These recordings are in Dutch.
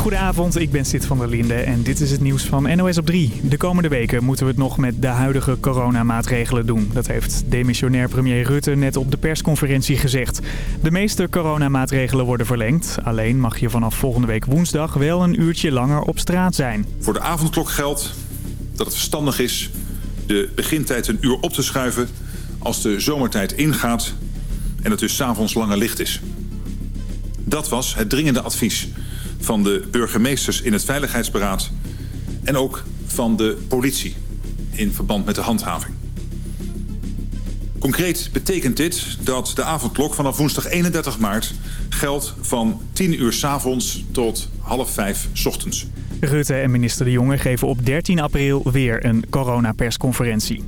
Goedenavond, ik ben Sid van der Linde en dit is het nieuws van NOS op 3. De komende weken moeten we het nog met de huidige coronamaatregelen doen. Dat heeft demissionair premier Rutte net op de persconferentie gezegd. De meeste coronamaatregelen worden verlengd. Alleen mag je vanaf volgende week woensdag wel een uurtje langer op straat zijn. Voor de avondklok geldt dat het verstandig is de begintijd een uur op te schuiven als de zomertijd ingaat en het dus s'avonds langer licht is. Dat was het dringende advies van de burgemeesters in het Veiligheidsberaad... en ook van de politie in verband met de handhaving. Concreet betekent dit dat de avondklok vanaf woensdag 31 maart geldt van 10 uur s avonds tot half 5 s ochtends. Rutte en minister De Jonge geven op 13 april weer een coronapersconferentie.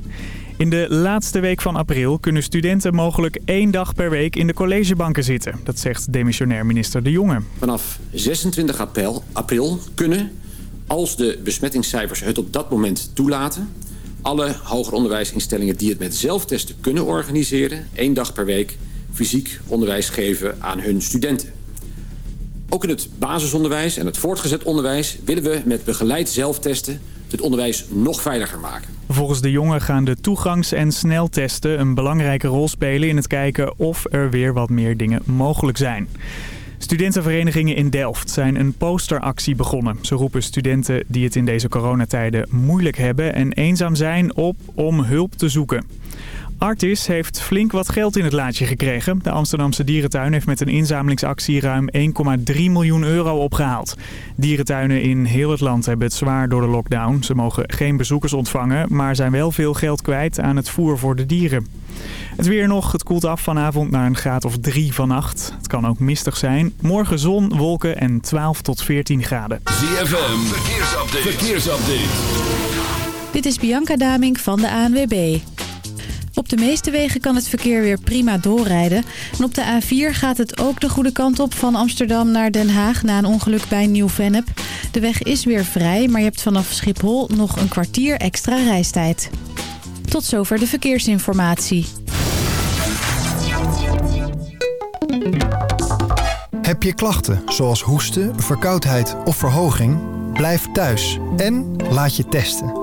In de laatste week van april kunnen studenten mogelijk één dag per week in de collegebanken zitten. Dat zegt demissionair minister De Jonge. Vanaf 26 april, april kunnen, als de besmettingscijfers het op dat moment toelaten... alle hoger onderwijsinstellingen die het met zelftesten kunnen organiseren... één dag per week fysiek onderwijs geven aan hun studenten. Ook in het basisonderwijs en het voortgezet onderwijs willen we met begeleid zelftesten het onderwijs nog veiliger maken. Volgens de jongen gaan de toegangs- en sneltesten een belangrijke rol spelen in het kijken of er weer wat meer dingen mogelijk zijn. Studentenverenigingen in Delft zijn een posteractie begonnen. Ze roepen studenten die het in deze coronatijden moeilijk hebben en eenzaam zijn op om hulp te zoeken. Artis heeft flink wat geld in het laadje gekregen. De Amsterdamse dierentuin heeft met een inzamelingsactie ruim 1,3 miljoen euro opgehaald. Dierentuinen in heel het land hebben het zwaar door de lockdown. Ze mogen geen bezoekers ontvangen, maar zijn wel veel geld kwijt aan het voer voor de dieren. Het weer nog, het koelt af vanavond naar een graad of 3 vannacht. Het kan ook mistig zijn. Morgen zon, wolken en 12 tot 14 graden. ZFM, verkeersupdate. verkeersupdate. Dit is Bianca Daming van de ANWB. Op de meeste wegen kan het verkeer weer prima doorrijden. En op de A4 gaat het ook de goede kant op van Amsterdam naar Den Haag... na een ongeluk bij Nieuw-Vennep. De weg is weer vrij, maar je hebt vanaf Schiphol nog een kwartier extra reistijd. Tot zover de verkeersinformatie. Heb je klachten zoals hoesten, verkoudheid of verhoging? Blijf thuis en laat je testen.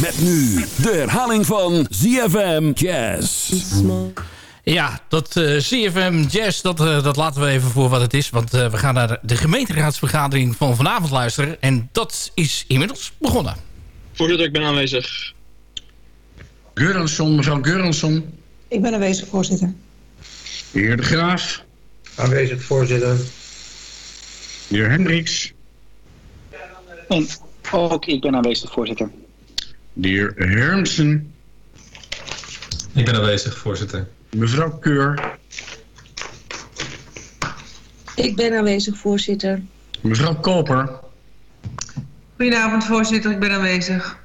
Met nu de herhaling van ZFM Jazz. Ja, dat uh, CFM Jazz, dat, uh, dat laten we even voor wat het is. Want uh, we gaan naar de gemeenteraadsvergadering van vanavond luisteren. En dat is inmiddels begonnen. Voorzitter, ik ben aanwezig. Geurensson, mevrouw Geurensson. Ik ben aanwezig, voorzitter. De heer De Graaf. Aanwezig, voorzitter. De heer Hendricks. En ook ik ben aanwezig, voorzitter. De heer Hermsen. Ik ben aanwezig, voorzitter. Mevrouw Keur. Ik ben aanwezig, voorzitter. Mevrouw Koper. Goedenavond, voorzitter. Ik ben aanwezig.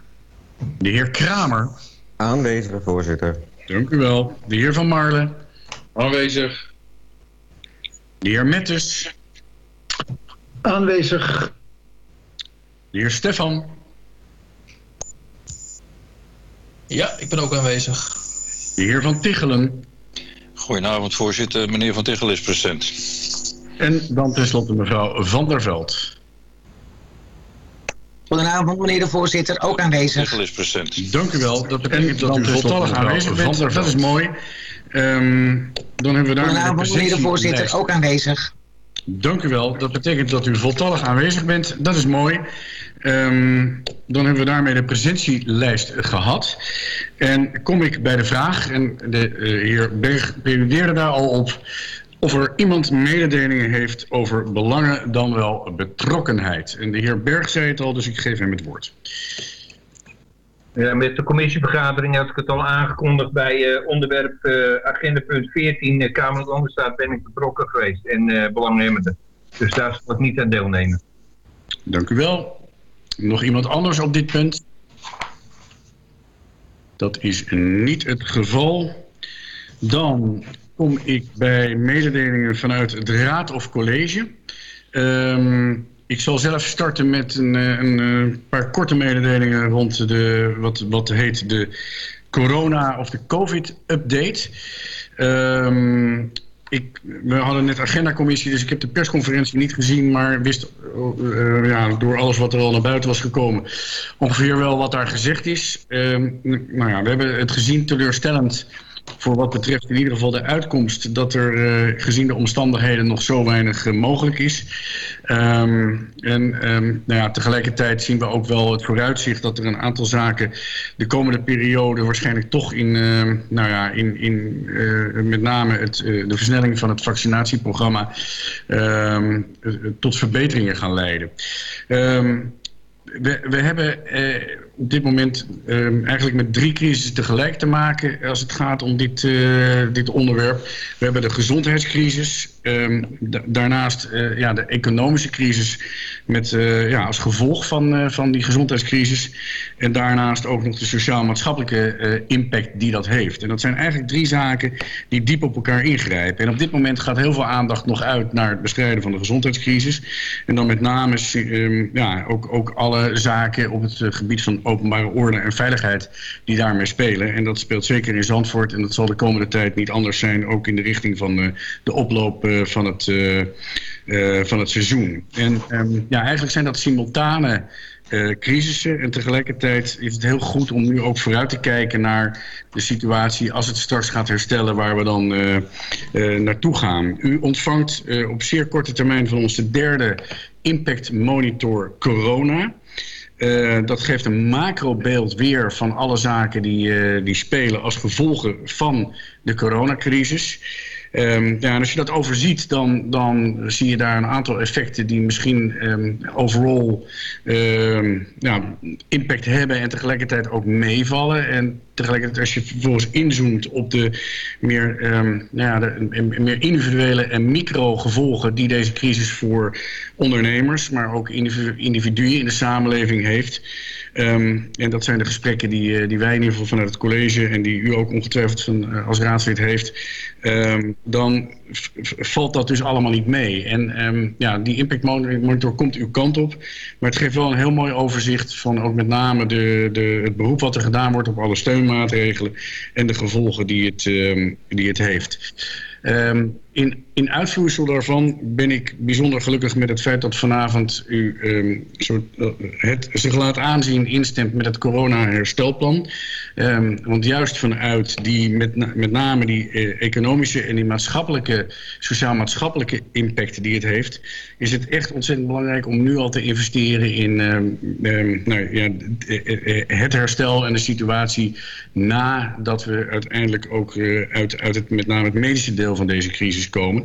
De heer Kramer. Aanwezig, voorzitter. Dank u wel. De heer Van Marlen. Aanwezig. De heer Mettes. Aanwezig. De heer Stefan. Ja, ik ben ook aanwezig. De heer Van Tichelen. Goedenavond, voorzitter. Meneer Van Tichelen is present. En dan tenslotte mevrouw Van der Veld. Goedenavond, meneer de voorzitter. Ook aanwezig. Tichelen is present. Dank u wel. Dat betekent dat u voltallig aanwezig bent. Dat is mooi. Um, dan hebben we daar Goedenavond, meneer de voorzitter. Ook aanwezig. Dank u wel. Dat betekent dat u voltallig aanwezig bent. Dat is mooi. Um, dan hebben we daarmee de presentielijst gehad. En kom ik bij de vraag, en de uh, heer Berg preludeerde daar al op... of er iemand mededelingen heeft over belangen dan wel betrokkenheid. En de heer Berg zei het al, dus ik geef hem het woord. Ja, met de commissievergadering had ik het al aangekondigd bij uh, onderwerp uh, agenda punt 14, uh, Kamer van Onderstaat, ben ik betrokken geweest en belanghebbende. Dus daar zal ik niet aan deelnemen. Dank u wel. Nog iemand anders op dit punt? Dat is niet het geval. Dan kom ik bij mededelingen vanuit het raad of college. Ehm, ik zal zelf starten met een, eh, een, een, paar korte mededelingen rond de, wat, wat heet de corona of de covid-update. Um, ik, we hadden net agendacommissie, dus ik heb de persconferentie niet gezien... maar wist uh, ja, door alles wat er al naar buiten was gekomen... ongeveer wel wat daar gezegd is. Uh, nou ja, we hebben het gezien teleurstellend voor wat betreft in ieder geval de uitkomst... dat er uh, gezien de omstandigheden nog zo weinig uh, mogelijk is. Um, en um, nou ja, tegelijkertijd zien we ook wel het vooruitzicht... dat er een aantal zaken de komende periode waarschijnlijk toch in... Uh, nou ja, in, in met name het, de versnelling van het vaccinatieprogramma... Tot verbeteringen gaan leiden. We, we, hebben eh, op dit moment eh, eigenlijk met drie crisissen tegelijk te maken als het gaat om dit, uh, dit onderwerp. We hebben de gezondheidscrisis, um, daarnaast ja, de economische crisis met, ja, als gevolg van, van die gezondheidscrisis. En daarnaast ook nog de sociaal-maatschappelijke impact die dat heeft. En dat zijn eigenlijk drie zaken die diep op elkaar ingrijpen. En op dit moment gaat heel veel aandacht nog uit naar het bestrijden van de gezondheidscrisis. En dan met name um, ja, ook, ook alle zaken op het gebied van openbare orde en veiligheid die daarmee spelen. En dat speelt zeker in Zandvoort en dat zal de komende tijd niet anders zijn, ook in de richting van de, de oploop van, het, van het seizoen. En um, ja, eigenlijk zijn dat simultane uh, crisissen. En tegelijkertijd is het heel goed om nu ook vooruit te kijken naar de situatie als het straks gaat herstellen waar we dan uh, uh, naartoe gaan. U ontvangt op zeer korte termijn van ons de derde Impact Monitor Corona. Dat geeft een macrobeeld weer van alle zaken die, die spelen als gevolgen van de coronacrisis. Um, ja, en als je dat overziet, dan, dan zie je daar een aantal effecten die misschien um, overal um, ja, impact hebben en tegelijkertijd ook meevallen. En tegelijkertijd als je vervolgens inzoomt op de meer, um, ja, de, meer individuele en micro gevolgen die deze crisis voor ondernemers, maar ook individu individuen in de samenleving heeft. Um, en dat zijn de gesprekken die, die wij in ieder geval vanuit het college en die u ook ongetwijfeld uh, als raadslid heeft. Um, dan valt dat dus allemaal niet mee. En ja, die impact monitor komt uw kant op. Maar het geeft wel een heel mooi overzicht van ook met name de, de, het beroep wat er gedaan wordt op alle steunmaatregelen en de gevolgen die het, um, die het heeft. Um, in, in daarvan ben ik bijzonder gelukkig met het feit dat vanavond u soort, uh, het zich laat aanzien instemt met het corona-herstelplan. Um, want juist vanuit die, met, met name die uh, economische en die maatschappelijke, sociaal-maatschappelijke impact die het heeft, is het echt ontzettend belangrijk om nu al te investeren in um, nou, ja, het herstel en de situatie nadat we uiteindelijk ook uit, uit het, met name het medische deel van deze crisis komen.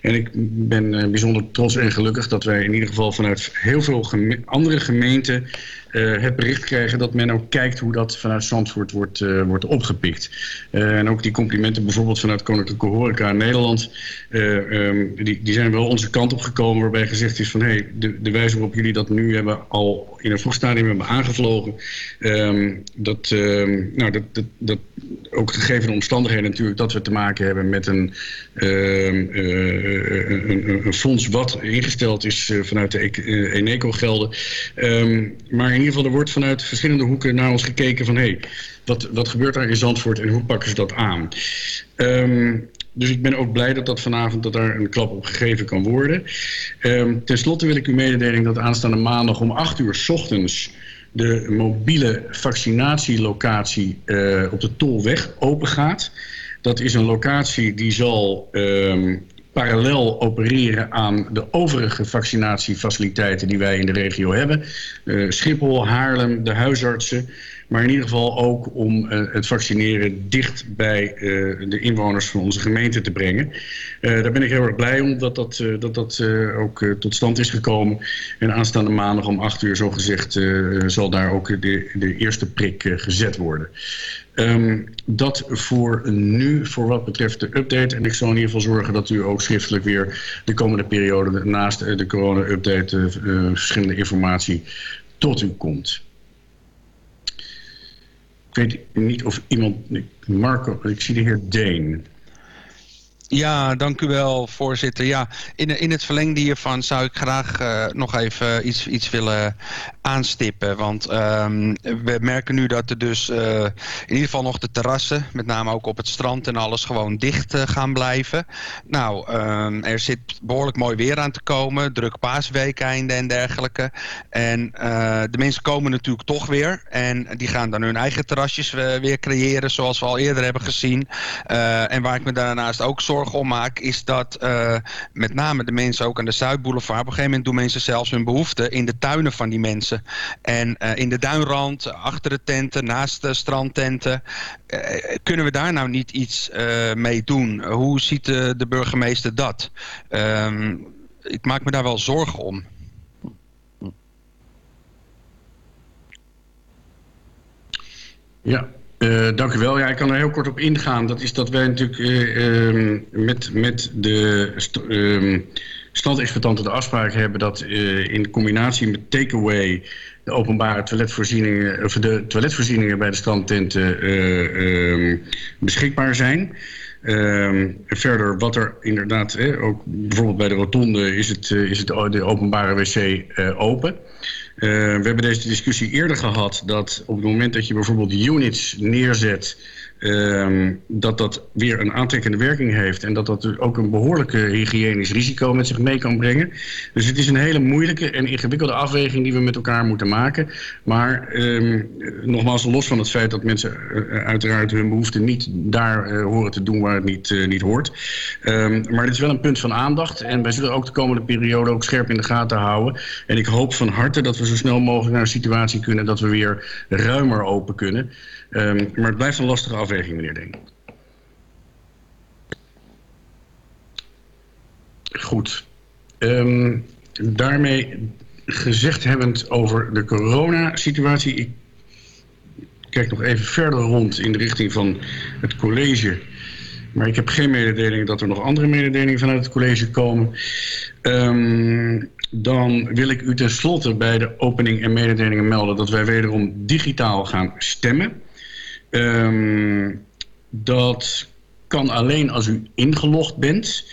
En ik ben uh, bijzonder trots en gelukkig dat wij in ieder geval vanuit heel veel andere gemeenten uh, het bericht krijgen dat men ook kijkt hoe dat vanuit Zandvoort wordt, uh, wordt opgepikt. Uh, en ook die complimenten bijvoorbeeld vanuit Koninklijke Horeca Nederland, um, die, die zijn wel onze kant op gekomen waarbij gezegd is van hey, de, de wijze waarop jullie dat nu hebben al in een vroeg stadium hebben aangevlogen, um, dat, um, nou, dat, dat, dat ook gegeven de omstandigheden natuurlijk dat we te maken hebben met een, een, een, fonds wat ingesteld is vanuit de Eneco-gelden. maar in ieder geval, er wordt vanuit verschillende hoeken naar ons gekeken van... hé, hey, wat, gebeurt daar in Zandvoort en hoe pakken ze dat aan? Um, dus ik ben ook blij dat dat vanavond dat daar een klap op gegeven kan worden. Um, ten slotte wil ik u mededeling dat aanstaande maandag om 8 uur s ochtends de mobiele vaccinatielocatie uh, op de Tolweg open gaat. Dat is een locatie die zal um, parallel opereren aan de overige vaccinatiefaciliteiten die wij in de regio hebben. Uh, Schiphol, Haarlem, de huisartsen. Maar in ieder geval ook om het vaccineren dicht bij de inwoners van onze gemeente te brengen. daar ben ik heel erg blij om dat dat, dat, dat ook tot stand is gekomen. En aanstaande maandag om 8 uur, zo gezegd, zal daar ook de, de eerste prik gezet worden. Um, dat voor nu, voor wat betreft de update. En ik zal in ieder geval zorgen dat u ook schriftelijk weer de komende periode... naast de corona-update uh, verschillende informatie tot u komt. Ik weet niet of iemand... Marco, ik zie de heer Deen. Ja, dank u wel, voorzitter. Ja, in, in het verlengde hiervan zou ik graag uh, nog even iets, iets willen aanstippen. Want um, we merken nu dat er dus uh, in ieder geval nog de terrassen, met name ook op het strand en alles, gewoon dicht uh, gaan blijven. Nou, um, er zit behoorlijk mooi weer aan te komen. Druk paasweekeinde en dergelijke. En de mensen komen natuurlijk toch weer. En die gaan dan hun eigen terrasjes weer creëren, zoals we al eerder hebben gezien. en waar ik me daarnaast ook zorg zorgen om maak... is dat uh, met name de mensen ook aan de Zuidboulevard... op een gegeven moment doen mensen zelfs hun behoeften... in de tuinen van die mensen. En uh, in de duinrand, achter de tenten, naast de strandtenten... Uh, kunnen we daar nou niet iets mee doen? Hoe ziet de, de burgemeester dat? Um, ik maak me daar wel zorgen om. Ja, uh, dank u wel. Ja, ik kan er heel kort op ingaan. Dat is dat wij natuurlijk uh, um, met, met de st um, standexploitanten de afspraak hebben... dat uh, in combinatie met takeaway de openbare toiletvoorzieningen... of de toiletvoorzieningen bij de strandtenten um, beschikbaar zijn... Um, verder wat er inderdaad, eh, ook bijvoorbeeld bij de rotonde is, het, uh, is het de openbare wc uh, open. Uh, we hebben deze discussie eerder gehad dat op het moment dat je bijvoorbeeld units neerzet Um, dat dat weer een aantrekkende werking heeft... en dat dat ook een behoorlijke hygiënisch risico met zich mee kan brengen. Dus het is een hele moeilijke en ingewikkelde afweging die we met elkaar moeten maken. Maar um, nogmaals, los van het feit dat mensen uh, uiteraard hun behoeften niet daar uh, horen te doen waar het niet, uh, niet hoort. Um, maar dit is wel een punt van aandacht en wij zullen ook de komende periode ook scherp in de gaten houden. En ik hoop van harte dat we zo snel mogelijk naar een situatie kunnen dat we weer ruimer open kunnen... Um, maar het blijft een lastige afweging, meneer Deen. Goed. Um, daarmee gezegd hebbend over de coronasituatie. Ik kijk nog even verder rond in de richting van het college. Maar ik heb geen mededeling dat er nog andere mededelingen vanuit het college komen. Um, dan wil ik u tenslotte bij de opening en mededelingen melden... dat wij wederom digitaal gaan stemmen. Um, dat kan alleen als u ingelogd bent.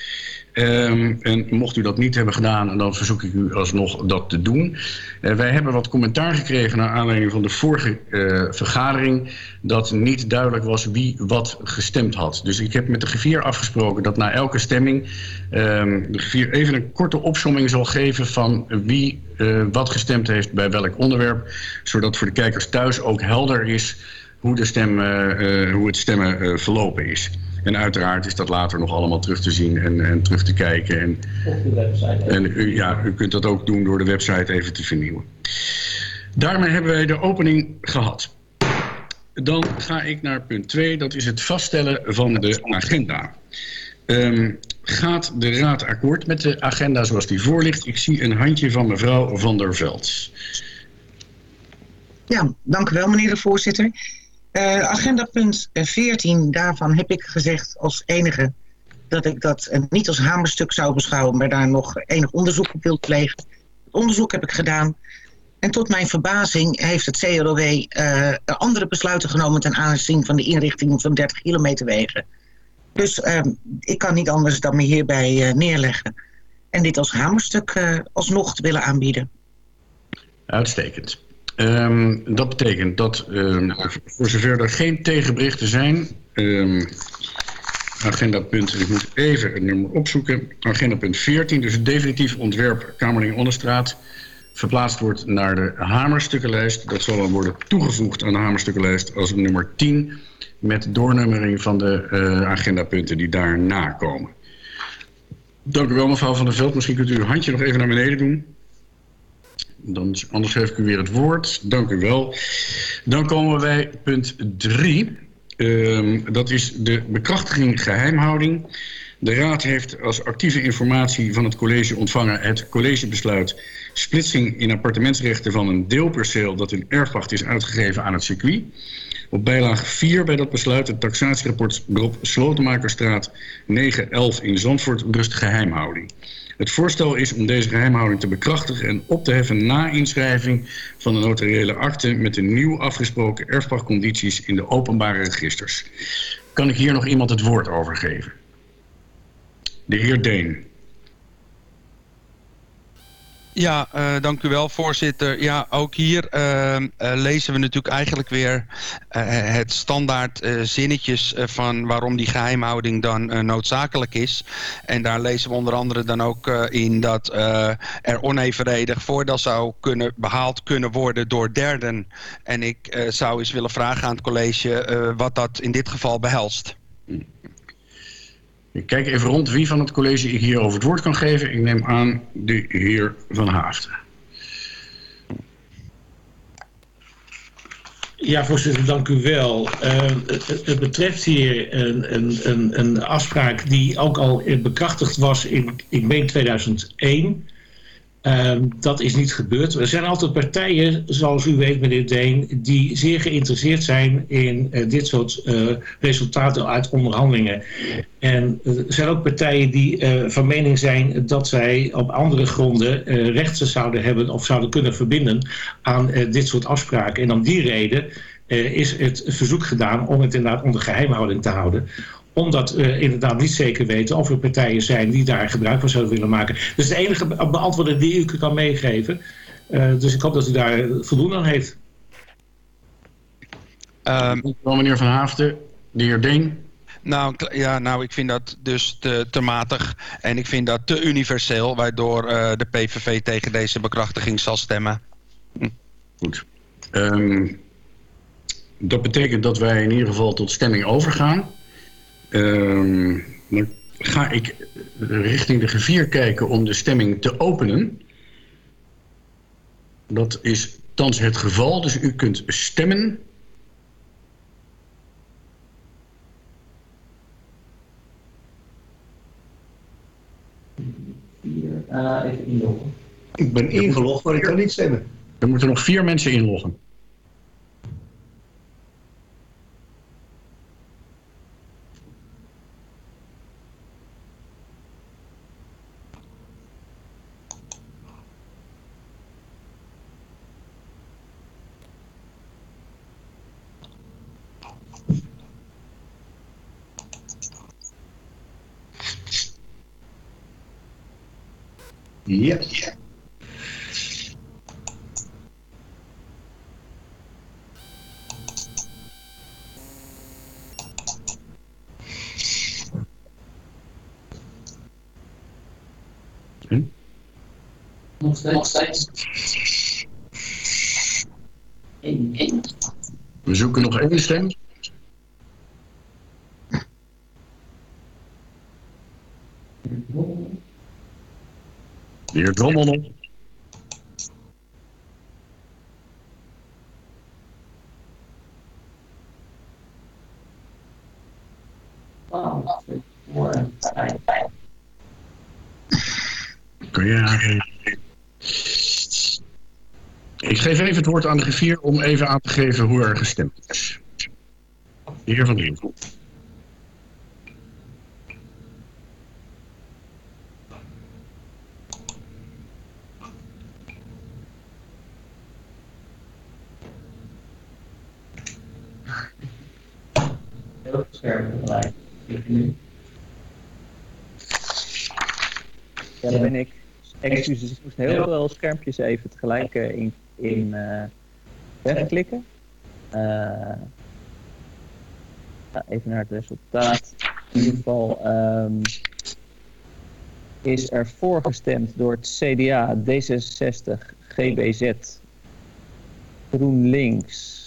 Um, en mocht u dat niet hebben gedaan, dan verzoek ik u alsnog dat te doen. Uh, wij hebben wat commentaar gekregen naar aanleiding van de vorige uh, vergadering... dat niet duidelijk was wie wat gestemd had. Dus ik heb met de griffier afgesproken dat na elke stemming... Um, de griffier even een korte opsomming zal geven van wie uh, wat gestemd heeft bij welk onderwerp. Zodat voor de kijkers thuis ook helder is hoe, de stem, uh, hoe het stemmen uh, verlopen is. En uiteraard is dat later nog allemaal terug te zien en, en terug te kijken. En, Op de website. En u, ja, u kunt dat ook doen door de website even te vernieuwen. Daarmee hebben wij de opening gehad. Dan ga ik naar punt 2, dat is het vaststellen van de agenda. Um, gaat de Raad akkoord met de agenda zoals die voor ligt? Ik zie een handje van mevrouw Van der Veld. Ja, dank u wel meneer de voorzitter. Uh, agenda punt 14, daarvan heb ik gezegd als enige dat ik dat uh, niet als hamerstuk zou beschouwen, maar daar nog enig onderzoek op wil plegen. Het onderzoek heb ik gedaan. En tot mijn verbazing heeft het CROW uh, andere besluiten genomen ten aanzien van de inrichting van 30 kilometer wegen. Dus ik kan niet anders dan me hierbij neerleggen. En dit als hamerstuk alsnog te willen aanbieden. Uitstekend. Um, dat betekent dat um, voor zover er geen tegenberichten zijn... Um, agenda punt, ik moet even het nummer opzoeken... agenda punt 14, dus het definitief ontwerp Kamerling Onderstraat... verplaatst wordt naar de hamerstukkenlijst. Dat zal dan worden toegevoegd aan de hamerstukkenlijst als nummer 10... met doornummering van de uh, agendapunten die daarna komen. Dank u wel, mevrouw Van der Veld. Misschien kunt u uw handje nog even naar beneden doen... Dan, anders geef ik u weer het woord. Dank u wel. Dan komen we bij punt 3. dat is de bekrachtiging geheimhouding. De Raad heeft als actieve informatie van het college ontvangen het collegebesluit splitsing in appartementsrechten van een deelperceel dat in erfwacht is uitgegeven aan het circuit. Op bijlage 4 bij dat besluit het taxatierapport Rob Slotemakerstraat 911 in Zandvoort rust geheimhouding. Het voorstel is om deze geheimhouding te bekrachtigen en op te heffen na inschrijving van de notariële akte met de nieuw afgesproken erfpachtcondities in de openbare registers. Kan ik hier nog iemand het woord over geven? De heer Deen. Ja, uh, dank u wel, voorzitter. Ja, ook hier uh, uh, lezen we natuurlijk eigenlijk weer het standaard zinnetjes van waarom die geheimhouding dan noodzakelijk is. En daar lezen we onder andere dan ook in dat er onevenredig voordeel zou kunnen behaald kunnen worden door derden. En ik zou eens willen vragen aan het college wat dat in dit geval behelst. Ik kijk even rond wie van het college ik hierover het woord kan geven. Ik neem aan de heer Van Haafden. Ja, voorzitter, dank u wel. Uh, het, betreft hier een, een, een, een, afspraak die ook al bekrachtigd was in, ik meen 2001. Um, dat is niet gebeurd. Er zijn altijd partijen, zoals u weet meneer Deen, die zeer geïnteresseerd zijn in uh, dit soort uh, resultaten uit onderhandelingen. En er zijn ook partijen die van mening zijn dat zij op andere gronden rechten zouden hebben of zouden kunnen verbinden aan dit soort afspraken. En om die reden is het verzoek gedaan om het inderdaad onder geheimhouding te houden omdat we inderdaad niet zeker weten of er partijen zijn die daar gebruik van zouden willen maken. Dus de enige beantwoording die u kan meegeven. Uh, dus ik hoop dat u daar voldoende aan heeft. Um, meneer Van Haafden, de heer Deen. Nou, ja, nou, ik vind dat dus te, te matig. En ik vind dat te universeel, waardoor uh, de PVV tegen deze bekrachtiging zal stemmen. Hm. Goed. Um, dat betekent dat wij in ieder geval tot stemming overgaan. Um, dan ga ik richting de gevier kijken om de stemming te openen. Dat is thans het geval, dus u kunt stemmen. Uh, even inloggen. Ik ben ingelogd, maar ik kan niet stemmen. Er moeten nog vier mensen inloggen. Ja. ja. Hm? Nog steeds. Nog steeds. We zoeken nog één stem. Drommel nog. Kun je? Ik geef even het woord aan de griffier om even aan te geven hoe er gestemd is. De heer Van Dien. Ja, daar ben ik. Excuses, ik moest heel veel schermpjes even tegelijk uh, in, in uh, wegklikken. Uh, ja, even naar het resultaat. In ieder geval um, is er voorgestemd door het CDA, D66, GBZ, GroenLinks,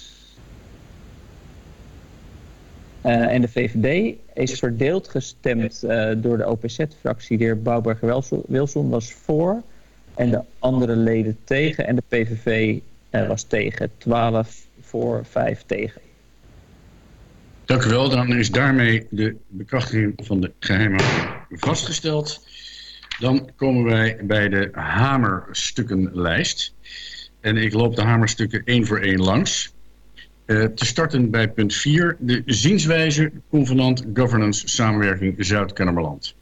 Uh, en de VVD is verdeeld gestemd uh, door de OPZ-fractie. De heer Bouwberger-Wilson was voor. En de andere leden tegen. En de PVV uh, was tegen. 12 voor, 5 tegen. Dank u wel. Dan is daarmee de bekrachtiging van de geheime vastgesteld. Dan komen wij bij de hamerstukkenlijst. En ik loop de hamerstukken één voor één langs. Uh, te starten bij punt 4, de zienswijze convenant governance samenwerking Zuid-Kennemerland.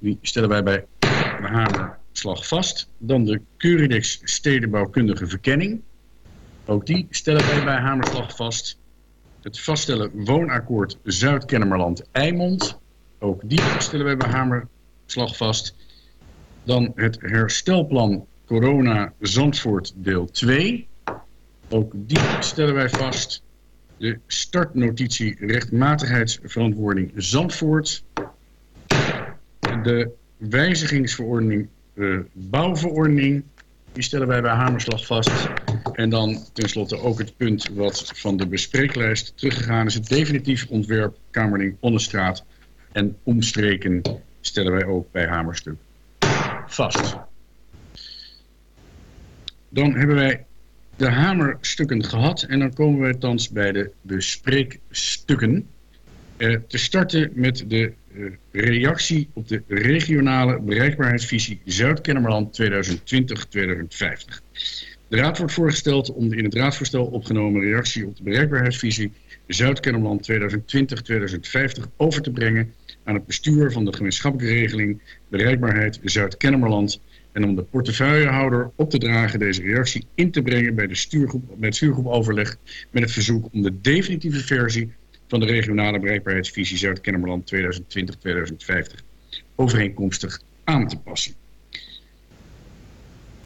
Die stellen wij bij de hamerslag vast. Dan de Curidex stedenbouwkundige verkenning. Ook die stellen wij bij hamerslag vast. Het vaststellen woonakkoord Zuid-Kennemerland-Eimond. Ook die stellen wij bij hamerslag vast. Dan het herstelplan Corona Zandvoort deel 2. Ook die stellen wij vast. De startnotitie rechtmatigheidsverantwoording Zandvoort. De wijzigingsverordening uh, bouwverordening. Die stellen wij bij Hamerslag vast. En dan tenslotte ook het punt wat van de bespreeklijst teruggegaan is. Het definitief ontwerp Kamerling Onnestraat en omstreken stellen wij ook bij Hamerstuk vast. Dan hebben wij de hamerstukken gehad en dan komen wij thans bij de bespreekstukken. Uh, te starten met de uh, reactie op de regionale bereikbaarheidsvisie Zuid-Kennemerland 2020-2050. De Raad wordt voorgesteld om de in het raadsvoorstel opgenomen reactie op de bereikbaarheidsvisie Zuid-Kennemerland 2020-2050 over te brengen aan het bestuur van de gemeenschappelijke regeling Bereikbaarheid Zuid-Kennemerland en om de portefeuillehouder op te dragen deze reactie in te brengen bij, de stuurgroep, bij het stuurgroepoverleg met het verzoek om de definitieve versie van de regionale bereikbaarheidsvisie Zuid-Kennemerland 2020-2050 overeenkomstig aan te passen.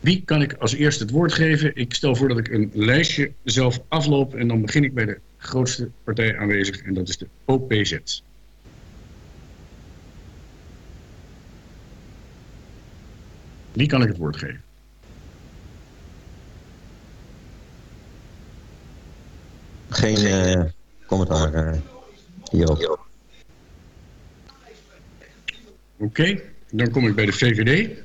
Wie kan ik als eerste het woord geven? Ik stel voor dat ik een lijstje zelf afloop en dan begin ik bij de grootste partij aanwezig en dat is de OPZ. Wie kan ik het woord geven? Geen uh, commentaar uh, hierop. Oké, okay, dan kom ik bij de VVD.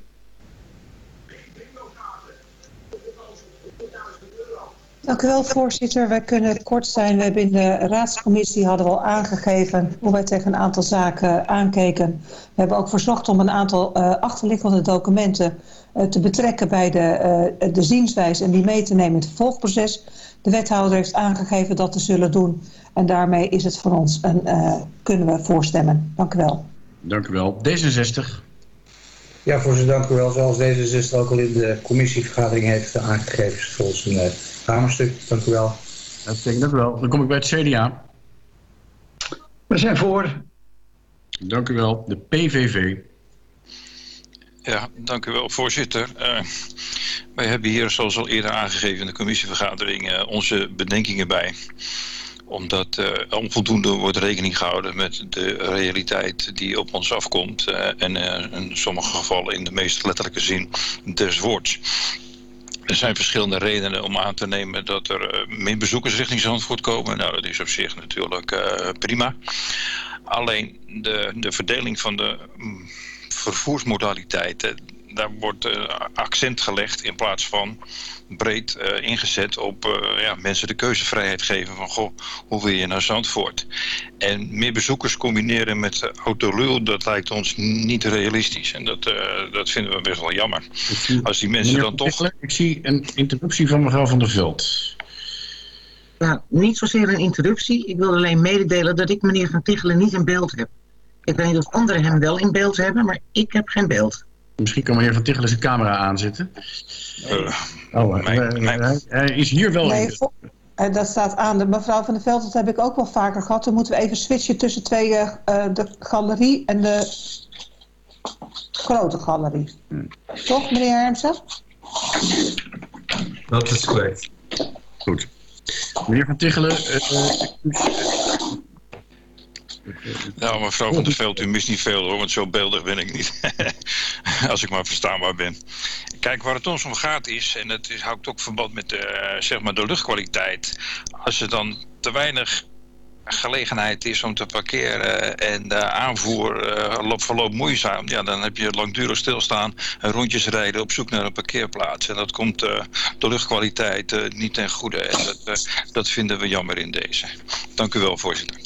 Dank u wel, voorzitter. Wij kunnen kort zijn. We hebben in de raadscommissie hadden we al aangegeven hoe wij tegen een aantal zaken aankeken. We hebben ook verzocht om een aantal uh, achterliggende documenten uh, te betrekken bij de, uh, de zienswijze en die mee te nemen in het vervolgproces. De wethouder heeft aangegeven dat te zullen doen. En daarmee is het voor ons een, kunnen we voorstemmen. Dank u wel. Dank u wel. D66. Ja, voorzitter, dank u wel. Zoals D66 ook al in de commissievergadering heeft aangegeven, is voor ons een Hamerstuk, dank u wel. Uitstekend, dank u wel. Dan kom ik bij het CDA. We zijn voor. Dank u wel. De PVV. Ja, dank u wel, voorzitter. Uh, wij hebben hier, zoals al eerder aangegeven in de commissievergadering, uh, onze bedenkingen bij omdat uh, onvoldoende wordt rekening gehouden met de realiteit die op ons afkomt. Uh, en uh, in sommige gevallen in de meest letterlijke zin des woords. Er zijn verschillende redenen om aan te nemen dat er uh, meer bezoekers richting Zandvoort komen. Nou, dat is op zich natuurlijk uh, prima. Alleen de, de verdeling van de um, vervoersmodaliteiten, daar wordt uh, accent gelegd in plaats van breed uh, ingezet op uh, ja, mensen de keuzevrijheid geven van goh, hoe wil je naar Zandvoort? En meer bezoekers combineren met autolul, dat lijkt ons niet realistisch. En dat, uh, dat vinden we best wel jammer. Als die mensen dan toch... Ik zie een interruptie van mevrouw Van der Veld. Ja, niet zozeer een interruptie. Ik wil alleen mededelen dat ik meneer Van Tichelen niet in beeld heb. Ik weet niet of anderen hem wel in beeld hebben, maar ik heb geen beeld. Misschien kan meneer Van Tichelen zijn camera aanzetten. Uh, oh, mijn, mijn... Hij, hij, is hier wel nee, in. En dat staat aan. De mevrouw van der Veld, dat heb ik ook wel vaker gehad. Dan moeten we even switchen tussen twee, uh, de galerie en de grote galerie. Hmm. Toch, meneer Hermsen? Dat is correct. Goed. Meneer Van Tichelen, uh, nou, mevrouw van der Veld, u mist niet veel hoor, want zo beeldig ben ik niet. Als ik maar verstaanbaar ben. Kijk, waar het ons om gaat is, en het is, houdt ook verband met de, zeg maar de luchtkwaliteit. Als er dan te weinig gelegenheid is om te parkeren en de aanvoer uh, loop verloopt moeizaam, ja, dan heb je langdurig stilstaan en rondjes rijden op zoek naar een parkeerplaats. En dat komt uh, de luchtkwaliteit uh, niet ten goede. En dat, dat vinden we jammer in deze. Dank u wel, voorzitter.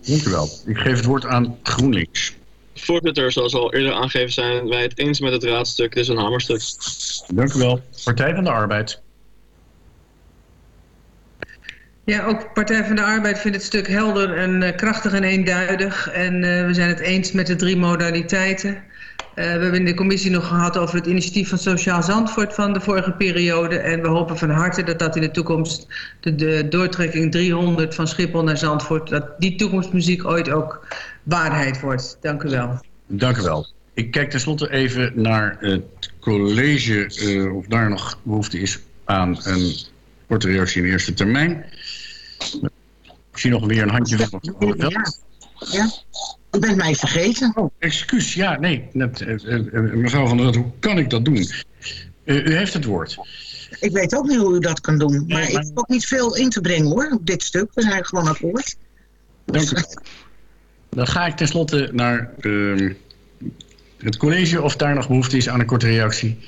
Dank u wel. Ik geef het woord aan GroenLinks. Voorzitter, zoals al eerder aangegeven zijn wij het eens met het raadstuk. Dit is een hamerstuk. Dank u wel. Partij van de Arbeid. Ja, ook Partij van de Arbeid vindt het stuk helder en uh, krachtig en eenduidig. En uh, we zijn het eens met de drie modaliteiten. Uh, we hebben in de commissie nog gehad over het initiatief van Sociaal Zandvoort van de vorige periode. En we hopen van harte dat dat in de toekomst, de, de doortrekking 300 van Schiphol naar Zandvoort, dat die toekomstmuziek ooit ook waarheid wordt. Dank u wel. Dank u wel. Ik kijk tenslotte even naar het college, of daar nog behoefte is aan een korte reactie in eerste termijn. Ik zie nog weer een handje van Ja. ja, u bent mij vergeten. Oh, excuus. Ja, nee. Net, uh, uh, mevrouw van der Rad, hoe kan ik dat doen? Uh, u heeft het woord. Ik weet ook niet hoe u dat kan doen. Maar, ja, maar... ik heb ook niet veel in te brengen hoor, op dit stuk. We zijn gewoon akkoord. Dank u. Dan ga ik tenslotte naar uh, het college of daar nog behoefte is aan een korte reactie.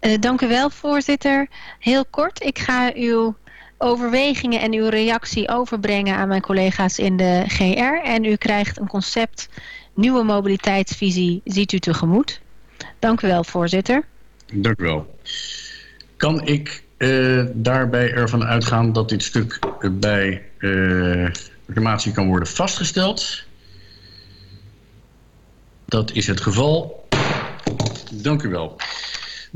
Uh, dank u wel, voorzitter. Heel kort, ik ga uw overwegingen en uw reactie overbrengen aan mijn collega's in de GR. En u krijgt een concept, nieuwe mobiliteitsvisie, ziet u tegemoet. Dank u wel, voorzitter. Dank u wel. Kan ik uh, daarbij ervan uitgaan dat dit stuk bij uh, reclamatie kan worden vastgesteld? Dat is het geval. Dank u wel.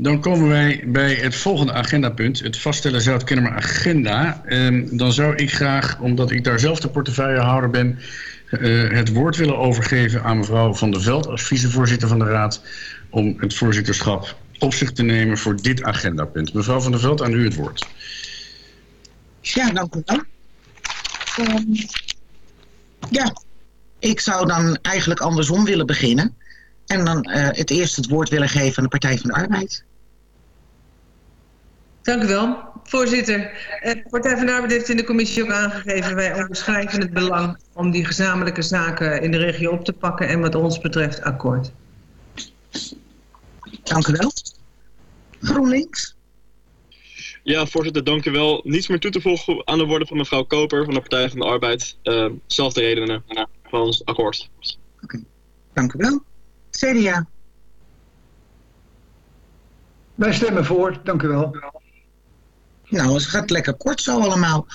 Dan komen wij bij het volgende agendapunt, het vaststellen Zuid-Kennemer agenda. En dan zou ik graag, omdat ik daar zelf de portefeuillehouder ben, uh, het woord willen overgeven aan mevrouw Van der Veld als vicevoorzitter van de Raad om het voorzitterschap op zich te nemen voor dit agendapunt. Mevrouw Van der Veld, aan u het woord. Ja, dank u wel. Um, ja, ik zou dan eigenlijk andersom willen beginnen. En dan uh, het eerst het woord willen geven aan de Partij van de Arbeid. Dank u wel, voorzitter. De Partij van de Arbeid heeft in de commissie ook aangegeven... wij onderschrijven het belang om die gezamenlijke zaken in de regio op te pakken... en wat ons betreft akkoord. Dank u wel. GroenLinks. Ja, voorzitter, dank u wel. Niets meer toe te voegen aan de woorden van mevrouw Koper van de Partij van de Arbeid. Uh, zelfde redenen van ons akkoord. Oké, okay. dank u wel. CDA. Wij stemmen voor, dank u wel. Nou, het gaat lekker kort zo allemaal.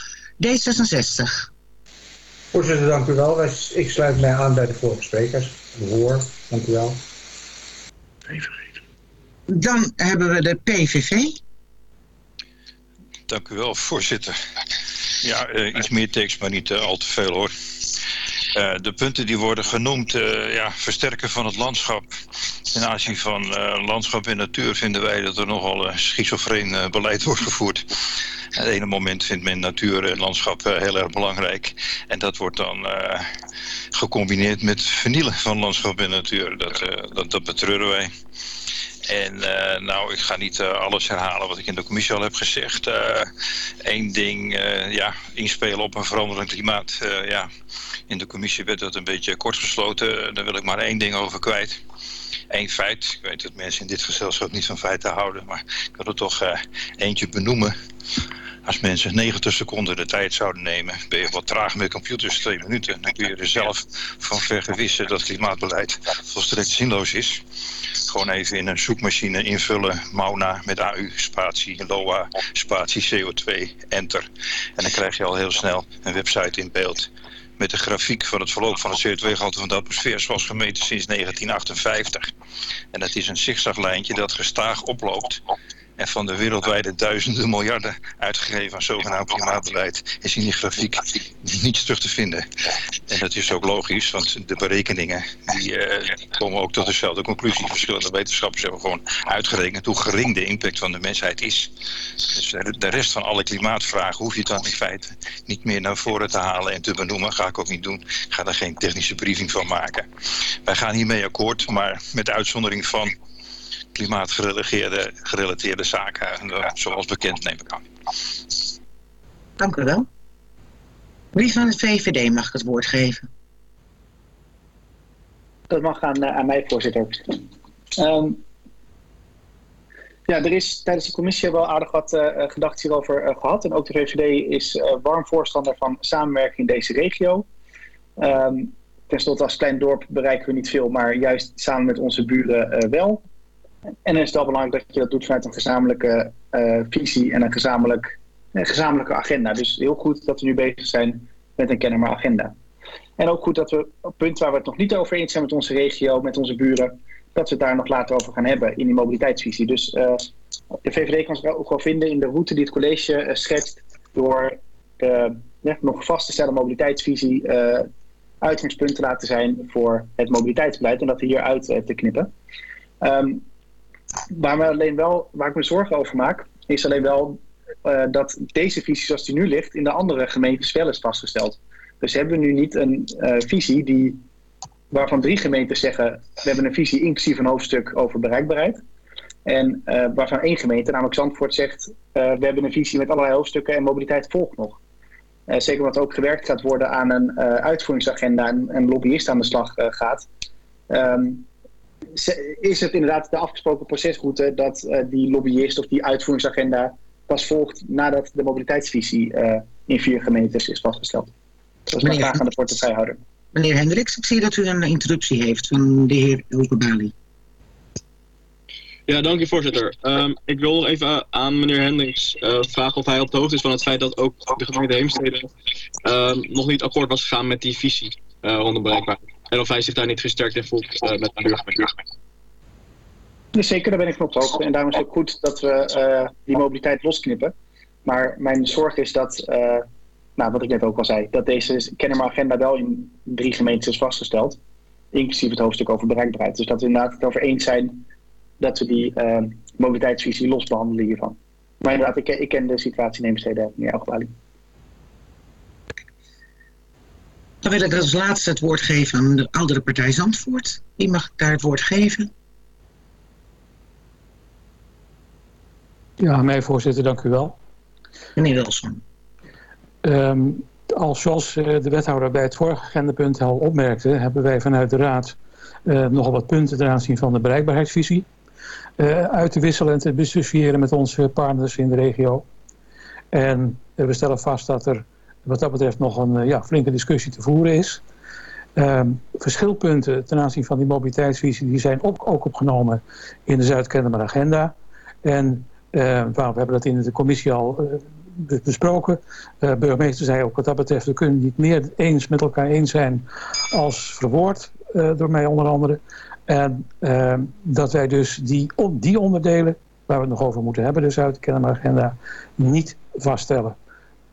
D66. Voorzitter, dank u wel. Ik sluit mij aan bij de vorige sprekers. Hoor, dank u wel. Dan hebben we de PVV. Dank u wel, voorzitter. Ja, uh, iets meer tekst, maar niet uh, al te veel hoor. Uh, de punten die worden genoemd, uh, ja, versterken van het landschap. Ten aanzien van uh, landschap en natuur vinden wij dat er nogal een schizofreen beleid wordt gevoerd. Het ene moment vindt men natuur en landschap heel erg belangrijk. En dat wordt dan gecombineerd met vernielen van landschap en natuur. Dat, dat, dat betreuren wij. En uh, nou, ik ga niet uh, alles herhalen wat ik in de commissie al heb gezegd. Eén uh, ding, ja, inspelen op een veranderend klimaat. ja, in de commissie werd dat een beetje kort gesloten. Daar wil ik maar één ding over kwijt. Eén feit. Ik weet dat mensen in dit gezelschap niet van feiten houden. Maar ik wil er toch eentje benoemen. Als mensen 90 seconden de tijd zouden nemen, ben je wat traag met computers, twee minuten. Dan kun je er zelf van vergewissen dat klimaatbeleid volstrekt zinloos is. Gewoon even in een zoekmachine invullen, Mauna met AU, spatie, LOA, spatie CO2, enter. En dan krijg je al heel snel een website in beeld met de grafiek van het verloop van het CO2-gehalte van de atmosfeer zoals gemeten sinds 1958. En dat is een zigzaglijntje dat gestaag oploopt en van de wereldwijde duizenden miljarden uitgegeven aan zogenaamd klimaatbeleid is in die grafiek niets terug te vinden. En dat is ook logisch, want de berekeningen die, uh, komen ook tot dezelfde conclusie. Verschillende wetenschappers hebben gewoon uitgerekend hoe gering de impact van de mensheid is. Dus de rest van alle klimaatvragen hoef je dan in feite niet meer naar voren te halen en te benoemen. Ga ik ook niet doen. Ik ga daar geen technische briefing van maken. Wij gaan hiermee akkoord, maar met uitzondering van klimaatgerelateerde gerelateerde zaken, zoals bekend neem ik aan. Dank u wel. Wie van het VVD mag ik het woord geven? Dat mag aan, aan mij, voorzitter. Ehm, ja, er is tijdens de commissie wel aardig wat uh, gedachten hierover uh, gehad. En ook de VVD is uh, warm voorstander van samenwerking in deze regio. Um, ten slotte als klein dorp bereiken we niet veel, maar juist samen met onze buren wel. En dan is het wel belangrijk dat je dat doet vanuit een gezamenlijke visie en een gezamenlijk, gezamenlijke agenda. Dus heel goed dat we nu bezig zijn met een kennemer agenda. En ook goed dat we op punten waar we het nog niet over eens zijn met onze regio, met onze buren, dat we het daar nog later over gaan hebben in die mobiliteitsvisie. Dus uh, de VVD kan zich ook wel vinden in de route die het college uh, schetst door ja, nog vast te stellen mobiliteitsvisie uitgangspunt te laten zijn voor het mobiliteitsbeleid en dat hieruit te knippen. Um, waar, we alleen wel, waar ik me zorgen over maak, is alleen wel dat deze visie zoals die nu ligt in de andere gemeentes wel is vastgesteld. Dus hebben we nu niet een visie die waarvan drie gemeentes zeggen... we hebben een visie inclusief een hoofdstuk over bereikbaarheid. En uh, waarvan één gemeente, namelijk Zandvoort, zegt... We hebben een visie met allerlei hoofdstukken en mobiliteit volgt nog. Zeker omdat ook gewerkt gaat worden aan een uitvoeringsagenda... en een lobbyist aan de slag gaat... Um, is het inderdaad de afgesproken procesroute... dat die lobbyist of die uitvoeringsagenda pas volgt... nadat de mobiliteitsvisie in vier gemeentes is vastgesteld. Dat is mijn vraag aan de portefeuillehouder. Meneer Hendricks, ik zie dat u een interruptie heeft van de heer Openbali. Ja, dank u voorzitter. Um, ik wil even aan meneer Hendricks uh, vragen of hij op de hoogte is van het feit dat ook de gemeente Heemstede uh, nog niet akkoord was gegaan met die visie uh, rondom bereikbaarheid. En of hij zich daar niet gesterkt in voelt met de burgemeester. Zeker, daar ben ik van op hoogte. En daarom is het ook goed dat we die mobiliteit losknippen. Maar mijn zorg is dat nou, wat ik net ook al zei, dat deze kennemeragenda wel in drie gemeentes is vastgesteld. Inclusief het hoofdstuk over bereikbaarheid. Dus dat we inderdaad het over eens zijn dat we die uh, mobiliteitsvisie los behandelen hiervan. Maar inderdaad, ik, ik ken de situatie in Heemstede, meneer Elgebali. Dan wil ik als laatste het woord geven aan de oudere partij Zandvoort. Wie mag daar het woord geven? Ja, mij voorzitter, dank u wel. Meneer Wilson. Um, als zoals uh, de wethouder bij het vorige agendapunt al opmerkte, hebben wij vanuit de Raad uh, nogal wat punten ten aanzien van de bereikbaarheidsvisie uh, uit te wisselen en te discussiëren met onze partners in de regio. En we stellen vast dat er wat dat betreft nog een ja, flinke discussie te voeren is. Um, verschilpunten ten aanzien van die mobiliteitsvisie die zijn ook, opgenomen in de Zuid-Kennemer agenda. En we hebben dat in de commissie al besproken. Uh, burgemeester zei ook wat dat betreft, we kunnen niet meer eens met elkaar eens zijn als verwoord uh, door mij onder andere. En uh, dat wij dus die, die onderdelen waar we het nog over moeten hebben, dus uit de Kennemer-agenda, niet vaststellen.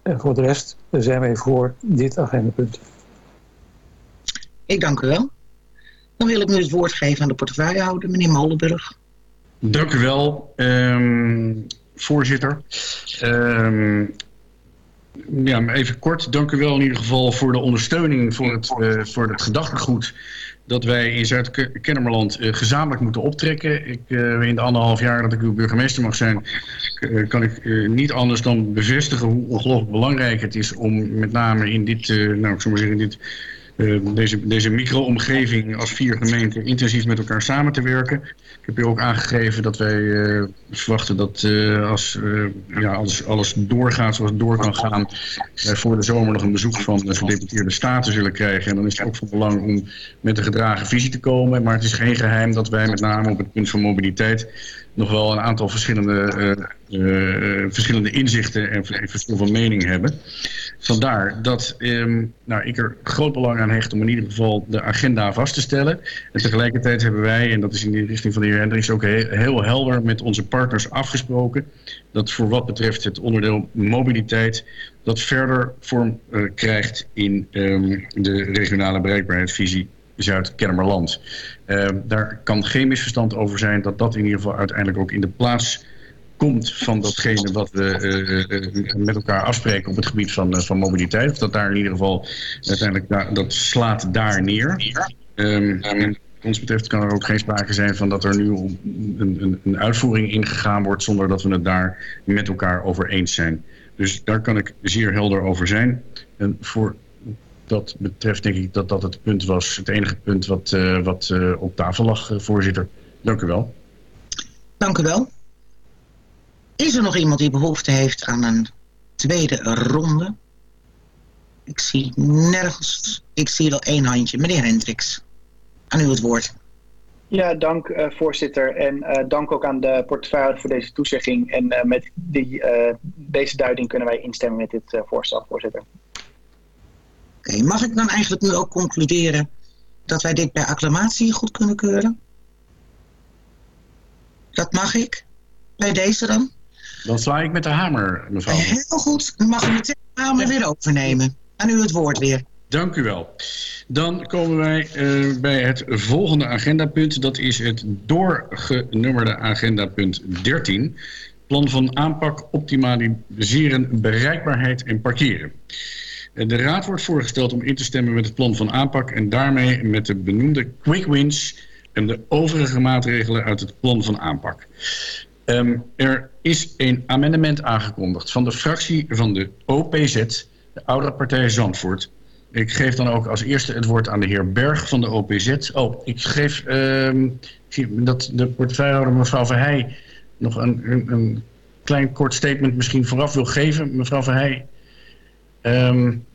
En voor de rest zijn wij voor dit agendapunt. Ik dank u wel. Dan wil ik nu het woord geven aan de portefeuillehouder, meneer Molenburg. Dank u wel. Um, voorzitter. Um, ja, even kort. Dank u wel in ieder geval voor de ondersteuning voor het, uh, voor het gedachtegoed dat wij in Zuid-Kennemerland uh, gezamenlijk moeten optrekken. Ik, uh, in de anderhalf jaar dat ik uw burgemeester mag zijn, kan ik niet anders dan bevestigen hoe ongelooflijk belangrijk het is om met name in dit, nou ik maar zeggen, in dit deze, deze micro-omgeving als vier gemeenten intensief met elkaar samen te werken. Ik heb u ook aangegeven dat wij uh, verwachten dat uh, als, ja, als alles doorgaat zoals het door kan gaan, voor de zomer nog een bezoek van de gedeputeerde staten zullen krijgen. En dan is het ook van belang om met een gedragen visie te komen. Maar het is geen geheim dat wij met name op het punt van mobiliteit nog wel een aantal verschillende, verschillende inzichten en verschil van mening hebben. Vandaar dat um, nou, ik er groot belang aan hecht om in ieder geval de agenda vast te stellen. En tegelijkertijd hebben wij, en dat is in de richting van de heer Hendricks ook heel, helder met onze partners afgesproken, dat voor wat betreft het onderdeel mobiliteit, dat verder vorm uh, krijgt in um, de regionale bereikbaarheidsvisie Zuid-Kennemerland. Uh, daar kan geen misverstand over zijn dat dat in ieder geval uiteindelijk ook in de plaats komt van datgene wat we uh, uh, met elkaar afspreken op het gebied van, van mobiliteit. Of dat daar in ieder geval uiteindelijk dat slaat daar neer. Um, en ons betreft kan er ook geen sprake zijn van dat er nu een, een, een uitvoering ingegaan wordt zonder dat we het daar met elkaar over eens zijn. Dus daar kan ik zeer helder over zijn. En voor dat betreft denk ik dat dat het punt was, het enige punt wat, wat op tafel lag, voorzitter. Dank u wel. Dank u wel. Is er nog iemand die behoefte heeft aan een tweede ronde? Ik zie nergens. Ik zie wel één handje. Meneer Hendricks, aan u het woord. Ja, dank uh, voorzitter. En uh, dank ook aan de portefeuille voor deze toezegging. En uh, met die, deze duiding kunnen wij instemmen met dit voorstel, voorzitter. Oké, okay, mag ik dan eigenlijk nu ook concluderen dat wij dit bij acclamatie goed kunnen keuren? Dat mag ik? Bij deze dan? Dan sla ik met de hamer, mevrouw. Heel goed, dan mag u meteen de hamer weer overnemen. Aan u het woord weer. Dank u wel. Dan komen wij uh, bij het volgende agendapunt. Dat is het doorgenummerde agendapunt 13. Plan van aanpak, optimaliseren, bereikbaarheid en parkeren. De Raad wordt voorgesteld om in te stemmen met het plan van aanpak... en daarmee met de benoemde quick wins en de overige maatregelen uit het plan van aanpak. Um, er is een amendement aangekondigd van de fractie van de OPZ, de Oudere Partij Zandvoort... Ik geef dan ook als eerste het woord aan de heer Berg van de OPZ. Oh, ik geef uh, dat de portefeuillehouder mevrouw Verheij nog een, een, een, klein kort statement misschien vooraf wil geven. Mevrouw Verheij, um,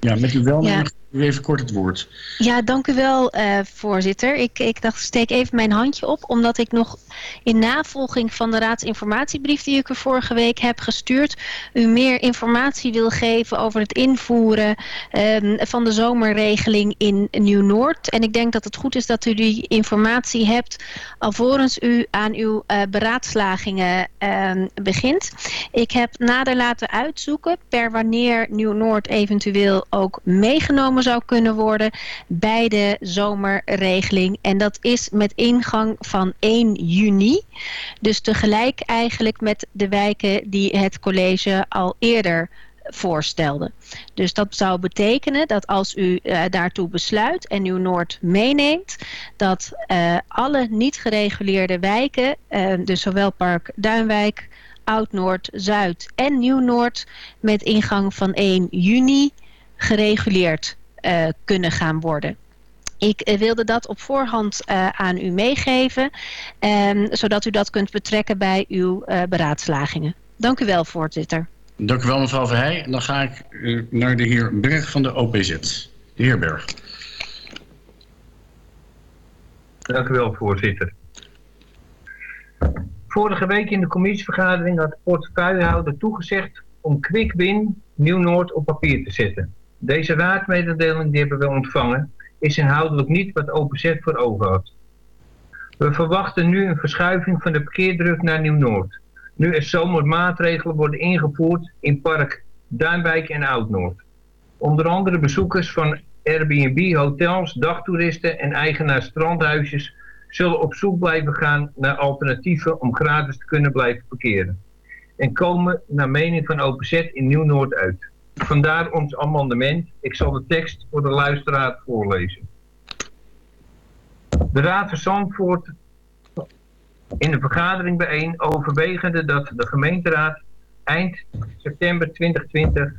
ja, met uw welnemen u even kort het woord. Ja, dank u wel, uh, voorzitter. Ik, ik dacht, steek even mijn handje op, omdat ik nog in navolging van de raadsinformatiebrief die ik u vorige week heb gestuurd, u meer informatie wil geven over het invoeren um, van de zomerregeling in Nieuw-Noord. En ik denk dat het goed is dat u die informatie hebt alvorens u aan uw uh, beraadslagingen um, begint. Ik heb nader laten uitzoeken per wanneer Nieuw-Noord eventueel ook meegenomen zou kunnen worden bij de zomerregeling. En dat is met ingang van 1 juni. Dus tegelijk eigenlijk met de wijken die het college al eerder voorstelde. Dus dat zou betekenen dat als u uh, daartoe besluit en uw Noord meeneemt, dat uh, alle niet gereguleerde wijken, uh, dus zowel Park Duinwijk, Oud-Noord, Zuid en Nieuw-Noord, met ingang van 1 juni gereguleerd uh, kunnen gaan worden. Ik uh, wilde dat op voorhand uh, aan u meegeven, um, zodat u dat kunt betrekken bij uw beraadslagingen. Dank u wel, voorzitter. Dank u wel, mevrouw Verheij. Dan ga ik naar de heer Berg van de OPZ. De heer Berg. Dank u wel, voorzitter. Vorige week in de commissievergadering had de portefeuillehouder toegezegd om Quick Win Nieuw-Noord op papier te zetten. Deze raadmededeling die hebben we ontvangen is inhoudelijk niet wat OPZ voor ogen had. We verwachten nu een verschuiving van de parkeerdruk naar Nieuw-Noord. Nu er zomermaatregelen worden ingevoerd in park Duinwijk en Oud-Noord. Onder andere bezoekers van Airbnb, hotels, dagtoeristen en eigenaars strandhuisjes zullen op zoek blijven gaan naar alternatieven om gratis te kunnen blijven parkeren. En komen naar mening van OPZ in Nieuw-Noord uit. Vandaar ons amendement. Ik zal de tekst voor de luisteraar voorlezen. De Raad van Zandvoort in de vergadering bijeen overwegende dat de gemeenteraad eind september 2020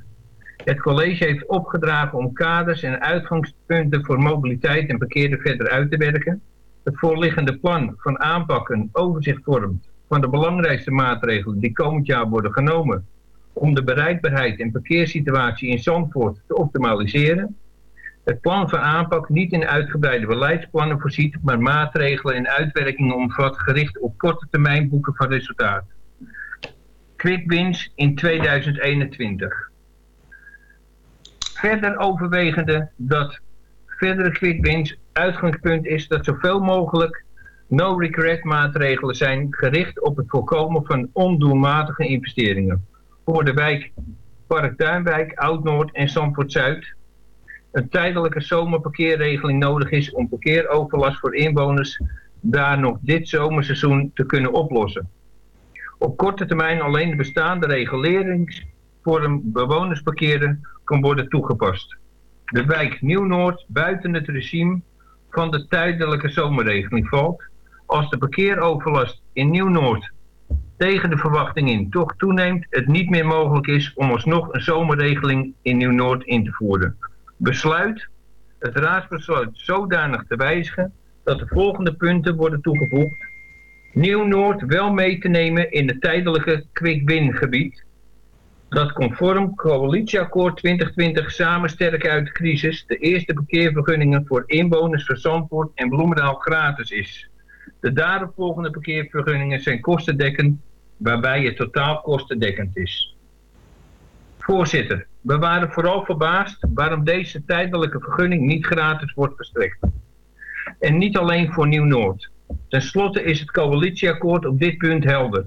het college heeft opgedragen om kaders en uitgangspunten voor mobiliteit en parkeren verder uit te werken. Het voorliggende plan van aanpakken overzicht vormt van de belangrijkste maatregelen die komend jaar worden genomen om de bereikbaarheid en parkeersituatie in Zandvoort te optimaliseren. Het plan van aanpak niet in uitgebreide beleidsplannen voorziet, maar maatregelen en uitwerkingen omvat gericht op korte termijn boeken van resultaat. Quick wins in 2021. Verder overwegende dat verdere quick wins uitgangspunt is dat zoveel mogelijk no-regret maatregelen zijn gericht op het voorkomen van ondoelmatige investeringen voor de wijk Park Duinwijk, Oud-Noord en Zandvoort-Zuid een tijdelijke zomerparkeerregeling nodig is om parkeeroverlast voor inwoners daar nog dit zomerseizoen te kunnen oplossen. Op korte termijn alleen de bestaande reguleringsvorm bewonersparkeren kan worden toegepast. De wijk Nieuw-Noord buiten het regime van de tijdelijke zomerregeling valt als de parkeeroverlast in Nieuw-Noord tegen de verwachting in toch toeneemt, het niet meer mogelijk is om alsnog een zomerregeling in Nieuw-Noord in te voeren. Besluit het raadsbesluit zodanig te wijzigen dat de volgende punten worden toegevoegd. Nieuw-Noord wel mee te nemen in het tijdelijke quick-win gebied. Dat conform coalitieakkoord 2020 samen sterk uit de crisis de eerste parkeervergunningen voor inwoners van Zandvoort en Bloemendaal gratis is. De daaropvolgende parkeervergunningen zijn kostendekkend, waarbij het totaal kostendekkend is. Voorzitter, we waren vooral verbaasd waarom deze tijdelijke vergunning niet gratis wordt verstrekt. En niet alleen voor Nieuw-Noord. Ten slotte is het coalitieakkoord op dit punt helder.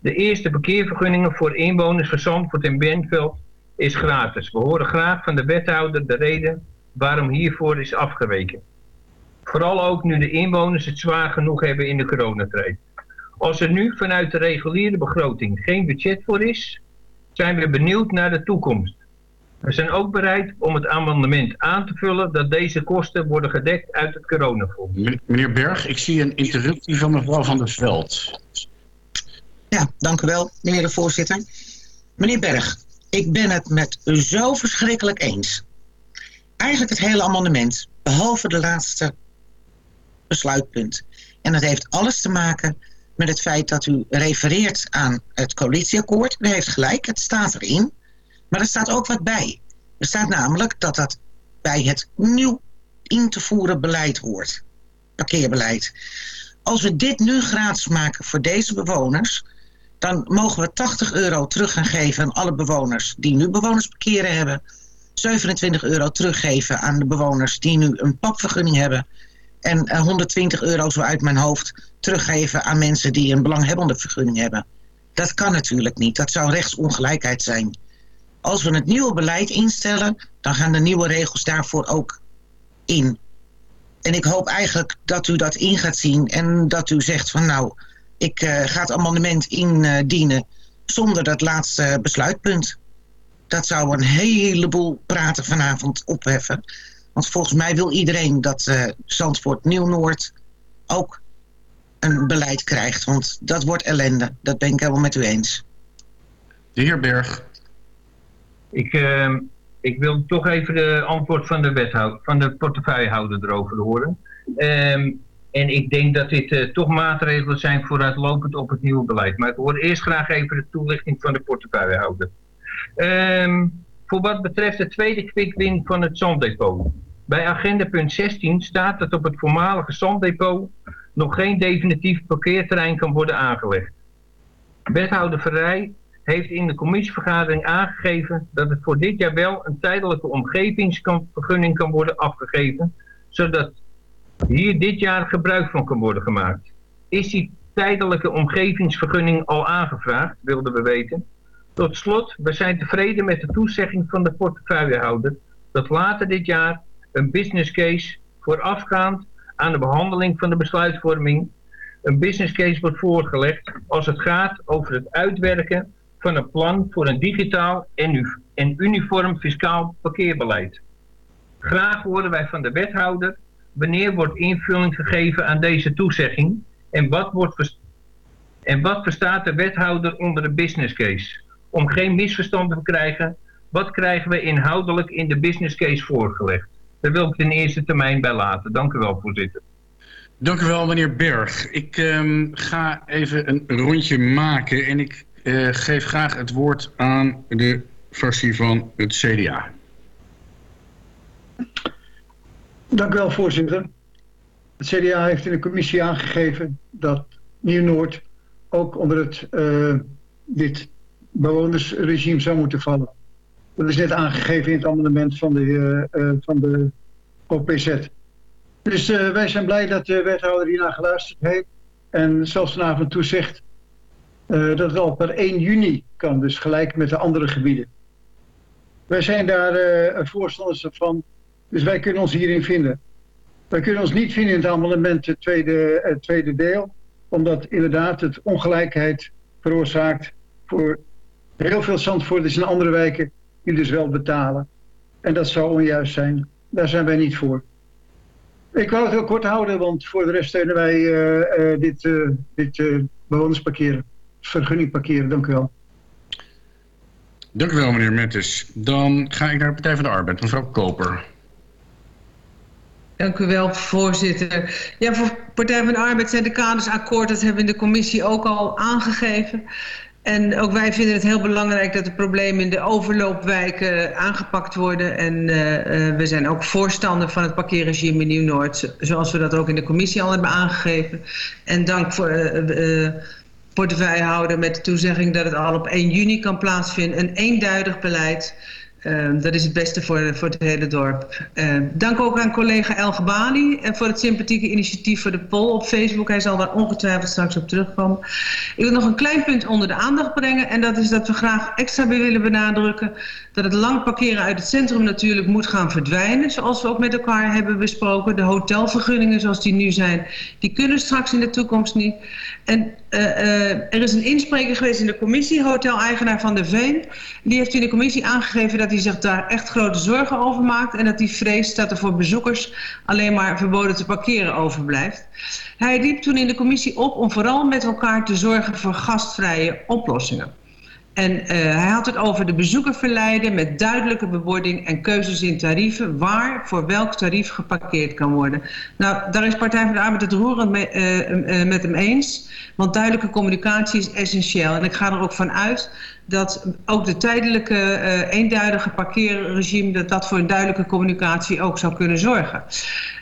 De eerste parkeervergunningen voor inwoners van Zandvoort en Benveld is gratis. We horen graag van de wethouder de reden waarom hiervoor is afgeweken. Vooral ook nu de inwoners het zwaar genoeg hebben in de coronatijd. Als er nu vanuit de reguliere begroting geen budget voor is, zijn we benieuwd naar de toekomst. We zijn ook bereid om het amendement aan te vullen dat deze kosten worden gedekt uit het coronafonds. Meneer Berg, ik zie een interruptie van mevrouw Van der Veld. Ja, dank u wel, meneer de voorzitter. Meneer Berg, ik ben het met u zo verschrikkelijk eens. Eigenlijk het hele amendement, behalve de laatste besluitpunt. En dat heeft alles te maken met het feit dat u refereert aan het coalitieakkoord. U heeft gelijk, het staat erin. Maar er staat ook wat bij. Er staat namelijk dat dat bij het nieuw in te voeren beleid hoort. Parkeerbeleid. Als we dit nu gratis maken voor deze bewoners... dan mogen we 80 euro terug gaan geven aan alle bewoners... die nu bewonersparkeren hebben. 27 euro teruggeven aan de bewoners die nu een papvergunning hebben... en 120 euro zo uit mijn hoofd teruggeven aan mensen die een belanghebbende vergunning hebben. Dat kan natuurlijk niet. Dat zou rechtsongelijkheid zijn. Als we het nieuwe beleid instellen, dan gaan de nieuwe regels daarvoor ook in. En ik hoop eigenlijk dat u dat in gaat zien en dat u zegt van nou, ik uh, ga het amendement indienen zonder dat laatste besluitpunt. Dat zou een heleboel praten vanavond opheffen. Want volgens mij wil iedereen dat uh, Zandvoort Nieuw-Noord ook een beleid krijgt. Want dat wordt ellende. Dat ben ik helemaal met u eens. De heer Berg. Ik, uh, ik wil toch even de antwoord van de wethouder, van de portefeuillehouder erover horen. Um, en ik denk dat dit uh, toch maatregelen zijn vooruitlopend op het nieuwe beleid. Maar ik hoor eerst graag even de toelichting van de portefeuillehouder. Um, voor wat betreft de tweede quick-win van het zanddepot. Bij agenda punt 16 staat dat op het voormalige zanddepot nog geen definitief parkeerterrein kan worden aangelegd. Wethouder Verrij heeft in de commissievergadering aangegeven dat het voor dit jaar wel een tijdelijke omgevingsvergunning kan worden afgegeven, zodat hier dit jaar gebruik van kan worden gemaakt. Is die tijdelijke omgevingsvergunning al aangevraagd, wilden we weten. Tot slot, we zijn tevreden met de toezegging van de portefeuillehouder dat later dit jaar een business case voorafgaand aan de behandeling van de besluitvorming een business case wordt voorgelegd als het gaat over het uitwerken van een plan voor een digitaal en, uniform fiscaal parkeerbeleid. Graag horen wij van de wethouder wanneer wordt invulling gegeven aan deze toezegging en wat, wordt en wat verstaat de wethouder onder de business case. Om geen misverstand te krijgen, wat krijgen we inhoudelijk in de business case voorgelegd? Daar wil ik in eerste termijn bij laten. Dank u wel, voorzitter. Dank u wel, meneer Berg. Ik um, ga even een rondje maken en ik uh, geef graag het woord aan de fractie van het CDA. Dank u wel, voorzitter. Het CDA heeft in de commissie aangegeven dat Nieuw-Noord ook onder het, uh, dit bewonersregime zou moeten vallen. Dat is net aangegeven in het amendement van de, uh, uh, van de OPZ. Dus uh, wij zijn blij dat de wethouder hiernaar geluisterd heeft. En zelfs vanavond toezegt uh, dat het al per 1 juni kan. Dus gelijk met de andere gebieden. Wij zijn daar voorstanders van. Dus wij kunnen ons hierin vinden. Wij kunnen ons niet vinden in het amendement het tweede, tweede deel. Omdat inderdaad het ongelijkheid veroorzaakt voor heel veel Zandvoorters in andere wijken die dus wel betalen. En dat zou onjuist zijn. Daar zijn wij niet voor. Ik wou het heel kort houden, want voor de rest steunen wij uh, uh, dit, uh, dit bewonersparkeren. vergunning parkeren. Dank u wel. Dank u wel, meneer Mettes. Dan ga ik naar de Partij van de Arbeid, mevrouw Koper. Dank u wel, voorzitter. Ja, voor Partij van de Arbeid zijn de kaders akkoord. Dat hebben we in de commissie ook al aangegeven. En ook wij vinden het heel belangrijk dat de problemen in de overloopwijken aangepakt worden. En uh, uh, we zijn ook voorstander van het parkeerregime Nieuw-Noord. Zoals we dat ook in de commissie al hebben aangegeven. En dank voor uh, portefeuillehouder met de toezegging dat het al op 1 juni kan plaatsvinden. Een eenduidig beleid. Uh, dat is het beste voor, voor het hele dorp. Uh, dank ook aan collega Elge Bali voor het sympathieke initiatief voor de poll op Facebook. Hij zal daar ongetwijfeld straks op terugkomen. Ik wil nog een klein punt onder de aandacht brengen. En dat is dat we graag extra willen benadrukken dat het lang parkeren uit het centrum natuurlijk moet gaan verdwijnen. Zoals we ook met elkaar hebben besproken. De hotelvergunningen zoals die nu zijn, die kunnen straks in de toekomst niet. En uh, uh, er is een inspreker geweest in de commissie, hoteleigenaar Van de Veen. Die heeft in de commissie aangegeven dat hij zich daar echt grote zorgen over maakt. En dat hij vreest dat er voor bezoekers alleen maar verboden te parkeren overblijft. Hij riep toen in de commissie op om vooral met elkaar te zorgen voor gastvrije oplossingen. En uh, hij had het over de bezoeker verleiden met duidelijke bebording en keuzes in tarieven waar voor welk tarief geparkeerd kan worden. Nou, daar is Partij van de Arbeid het roerend mee, uh, uh, met hem eens, want duidelijke communicatie is essentieel. En ik ga er ook van uit dat ook de tijdelijke uh, eenduidige parkeerregime... dat dat voor een duidelijke communicatie ook zou kunnen zorgen.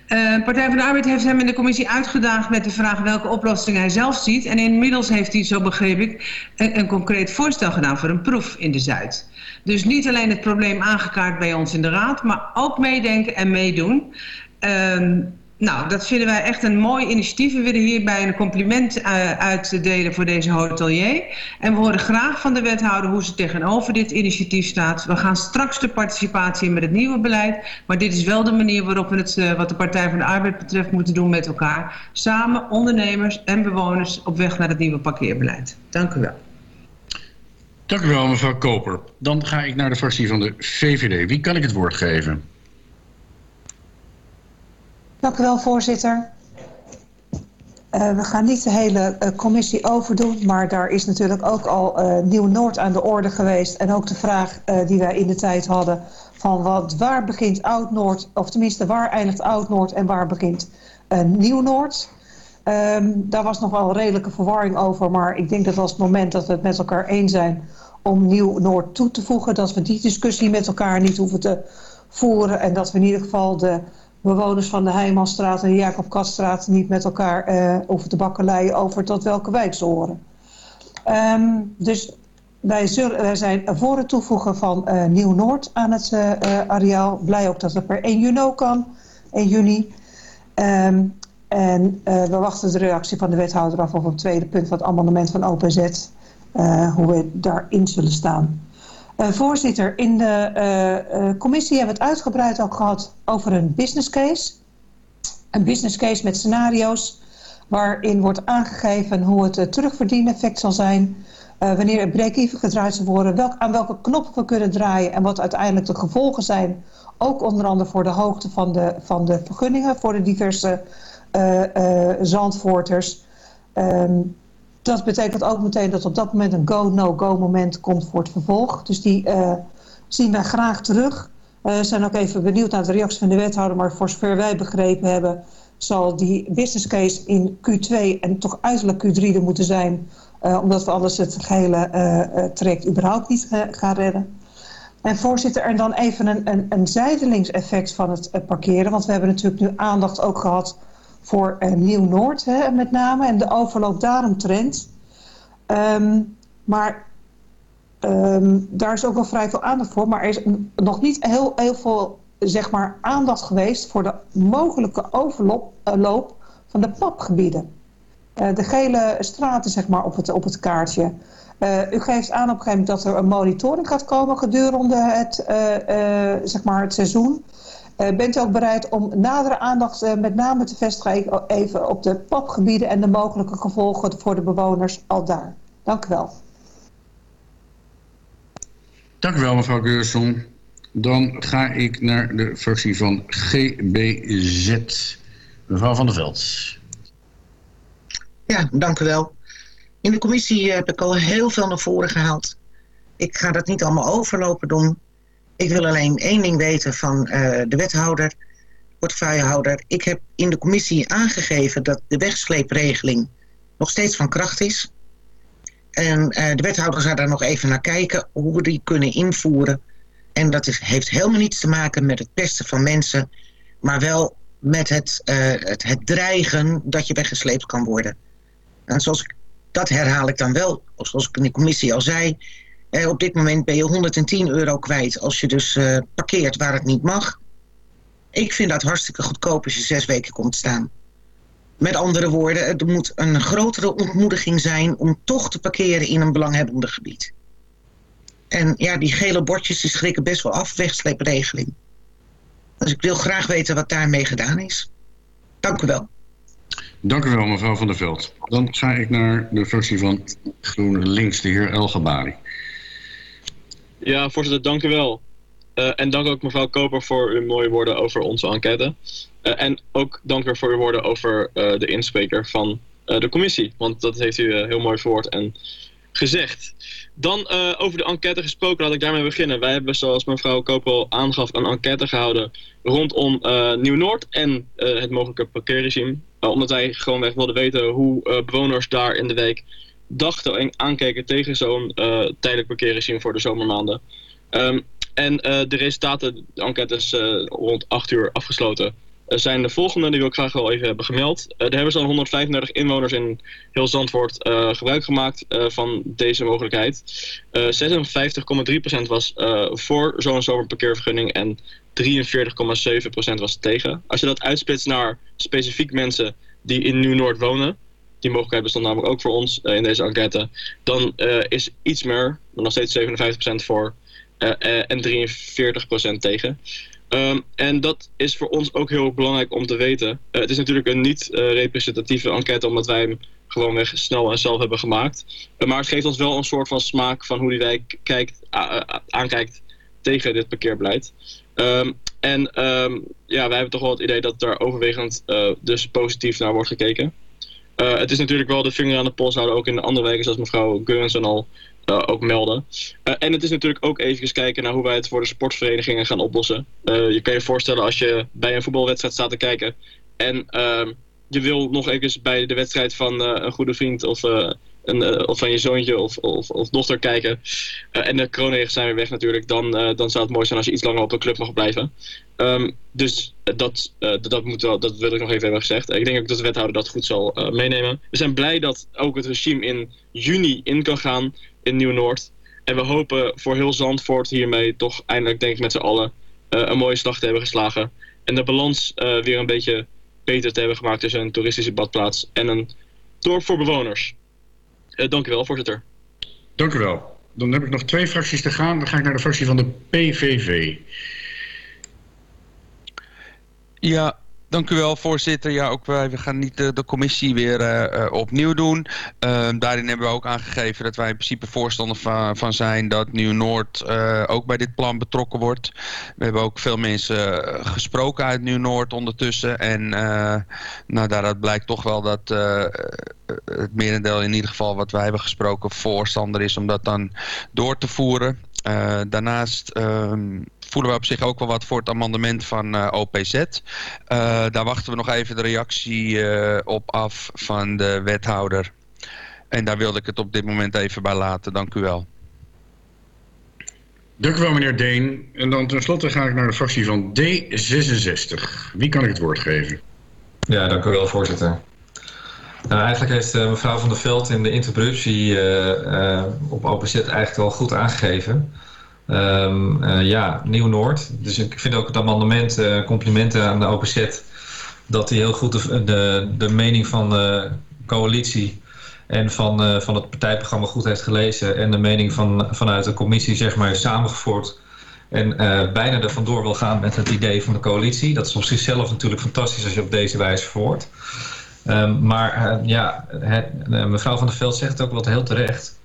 Uh, Partij van de Arbeid heeft hem in de commissie uitgedaagd met de vraag welke oplossing hij zelf ziet. En inmiddels heeft hij, zo begreep ik, een, concreet voorstel gedaan voor een proef in de Zuid. Dus niet alleen het probleem aangekaart bij ons in de Raad, maar ook meedenken en meedoen. Uh, nou, dat vinden wij echt een mooi initiatief. We willen hierbij een compliment uh, uitdelen voor deze hotelier. En we horen graag van de wethouder hoe ze tegenover dit initiatief staat. We gaan straks de participatie in met het nieuwe beleid. Maar dit is wel de manier waarop we het, uh, wat de Partij van de Arbeid betreft, moeten doen met elkaar. Samen, ondernemers en bewoners op weg naar het nieuwe parkeerbeleid. Dank u wel. Dank u wel, mevrouw Koper. Dan ga ik naar de fractie van de VVD. Wie kan ik het woord geven? Dank u wel, voorzitter. Uh, we gaan niet de hele uh, commissie overdoen, maar daar is natuurlijk ook al uh, Nieuw-Noord aan de orde geweest. En ook de vraag die wij in de tijd hadden van wat, waar begint Oud-Noord, of tenminste waar eindigt Oud-Noord en waar begint Nieuw-Noord. Um, daar was nog wel redelijke verwarring over, maar ik denk dat als het moment dat we het met elkaar eens zijn om Nieuw-Noord toe te voegen, dat we die discussie met elkaar niet hoeven te voeren en dat we in ieder geval de bewoners van de Heijmanstraat en de Jacob Kaststraat niet met elkaar uh, over te bakkeleien over tot welke wijk ze horen. Um, dus wij, zijn voor het toevoegen van uh, Nieuw-Noord aan het uh, areaal. Blij ook dat het per 1 juni kan, 1 juni. Um, en we wachten de reactie van de wethouder af op het tweede punt van het amendement van OPZ. hoe we daarin zullen staan. Uh, voorzitter, in de uh, uh, commissie hebben we het uitgebreid ook gehad over een business case. Een business case met scenario's waarin wordt aangegeven hoe het terugverdieneffect zal zijn. wanneer het break-even gedraaid zal worden, aan welke knoppen we kunnen draaien en wat uiteindelijk de gevolgen zijn. Ook onder andere voor de hoogte van de, van de vergunningen voor de diverse zandvoorters. Um, dat betekent ook meteen dat op dat moment een go-no-go moment komt voor het vervolg. Dus die uh, zien wij graag terug. We uh, zijn ook even benieuwd naar de reactie van de wethouder. Maar voor zover wij begrepen hebben... zal die business case in Q2 en toch uiterlijk Q3 er moeten zijn... Uh, omdat we anders het gehele traject überhaupt niet gaan redden. En voorzitter, en dan even een, een, een zijdelingseffect van het parkeren. Want we hebben natuurlijk nu aandacht ook gehad voor uh, Nieuw-Noord met name en de overloop daaromtrend. Um, maar um, daar is ook wel vrij veel aandacht voor. Maar er is nog niet heel, heel veel zeg maar, aandacht geweest voor de mogelijke overloop uh, van de papgebieden. Uh, de gele straten zeg maar, op, het, op het kaartje. U geeft aan op een gegeven moment dat er een monitoring gaat komen gedurende het, zeg maar het seizoen. Uh, bent u ook bereid om nadere aandacht uh, met name te vestigen even op de papgebieden en de mogelijke gevolgen voor de bewoners al daar? Dank u wel. Dank u wel mevrouw Geurson. Dan ga ik naar de fractie van GBZ. Mevrouw van der Veld. Ja, dank u wel. In de commissie heb ik al heel veel naar voren gehaald. Ik ga dat niet allemaal overlopen doen. Ik wil alleen één ding weten van uh, de wethouder, portefeuillehouder. Ik heb in de commissie aangegeven dat de wegsleepregeling nog steeds van kracht is. En uh, de wethouder zou daar nog even naar kijken hoe we die kunnen invoeren. En dat heeft helemaal niets te maken met het pesten van mensen, maar wel met het, uh, het, het dreigen dat je weggesleept kan worden. En zoals ik, dat herhaal ik dan wel, zoals ik in de commissie al zei. Uh, op dit moment ben je 110 euro kwijt als je dus uh, parkeert waar het niet mag. Ik vind dat hartstikke goedkoop als je zes weken komt staan. Met andere woorden, er moet een grotere ontmoediging zijn om toch te parkeren in een belanghebbende gebied. En ja, die gele bordjes die schrikken best wel af, wegsleepregeling. Dus ik wil graag weten wat daarmee gedaan is. Dank u wel. Dank u wel, mevrouw Van der Veld. Dan ga ik naar de fractie van GroenLinks, de heer Elgebari. Ja, voorzitter, dank u wel. Uh, en dank ook mevrouw Koper voor uw mooie woorden over onze enquête. Uh, en ook dank u voor uw woorden over uh, de inspreker van de commissie. Want dat heeft u heel mooi verwoord en gezegd. Dan over de enquête gesproken, laat ik daarmee beginnen. Wij hebben, zoals mevrouw Koper al aangaf, een enquête gehouden rondom Nieuw-Noord en het mogelijke parkeerregime. omdat wij gewoonweg wilden weten hoe bewoners daar in de week dachten en aankeken tegen zo'n tijdelijk parkeerregime voor de zomermaanden. Um, en uh, de resultaten, de enquête is uh, rond 8 uur afgesloten, uh, zijn de volgende. Die wil ik graag wel even hebben gemeld. er hebben zo'n 135 inwoners in heel Zandvoort gebruik gemaakt van deze mogelijkheid. 56,3% was voor zo'n zomerparkeervergunning en 43,7% was tegen. Als je dat uitsplitst naar specifiek mensen die in Nieuw-Noord wonen, die mogelijkheid bestond namelijk ook voor ons in deze enquête, dan is iets meer, maar nog steeds 57% voor uh, en 43% tegen. Um, en dat is voor ons ook heel belangrijk om te weten. Het is natuurlijk een niet-representatieve enquête, omdat wij hem gewoonweg snel en zelf hebben gemaakt. Maar het geeft ons wel een soort van smaak van hoe die wijk kijkt, aankijkt tegen dit parkeerbeleid. Um, en um, ja, wij hebben toch wel het idee dat er overwegend dus positief naar wordt gekeken. Het is natuurlijk wel de vinger aan de pols houden, ook in de andere wijken, zoals mevrouw Geurensen al uh, ook melden. Uh, en het is natuurlijk ook even kijken naar hoe wij het voor de sportverenigingen gaan oplossen. Je kan je voorstellen als je bij een voetbalwedstrijd staat te kijken en ehm, je wil nog even bij de wedstrijd van een goede vriend of, een, of van je zoontje of, of, of dochter kijken. en de coronaregels zijn weer weg natuurlijk. Dan, dan zou het mooi zijn als je iets langer op de club mag blijven. Um, dus dat, dat, moet wel, dat wil ik nog even hebben gezegd. Ik denk ook dat de wethouder dat goed zal meenemen. We zijn blij dat ook het regime in juni in kan gaan in Nieuw-Noord. En we hopen voor heel Zandvoort hiermee toch eindelijk denk ik met z'n allen een mooie slag te hebben geslagen. En de balans weer een beetje beter te hebben gemaakt tussen een toeristische badplaats en een dorp voor bewoners. Uh, dank u wel, voorzitter. Dank u wel. Dan heb ik nog twee fracties te gaan. Dan ga ik naar de fractie van de PVV. Ja, Dank u wel, voorzitter. Ja, ook wij we gaan niet de, de commissie weer uh, opnieuw doen. Uh, daarin hebben we ook aangegeven dat wij in principe voorstander van, zijn dat Nieuw-Noord ook bij dit plan betrokken wordt. We hebben ook veel mensen gesproken uit Nieuw-Noord ondertussen. En nou, daaruit blijkt toch wel dat het merendeel in ieder geval wat wij hebben gesproken voorstander is om dat dan door te voeren. daarnaast ehm, voelen we op zich ook wel wat voor het amendement van uh, OPZ. Uh, daar wachten we nog even de reactie uh, op af van de wethouder. En daar wilde ik het op dit moment even bij laten. Dank u wel. Dank u wel, meneer Deen. En dan tenslotte ga ik naar de fractie van D66. Wie kan ik het woord geven? Ja, dank u wel, voorzitter. Nou, eigenlijk heeft uh, mevrouw Van der Veld in de introductie uh, uh, op OPZ eigenlijk wel goed aangegeven. Um, uh, ja, Nieuw-Noord. Dus ik vind ook het amendement, uh, complimenten aan de OPZ, dat hij heel goed de, de, mening van de coalitie en van, uh, van het partijprogramma goed heeft gelezen en de mening van, vanuit de commissie zeg maar samengevord en bijna er vandoor wil gaan met het idee van de coalitie. Dat is op zichzelf natuurlijk fantastisch als je op deze wijze verwoordt. Um, maar ja, het, mevrouw van der Veld zegt ook wat heel terecht.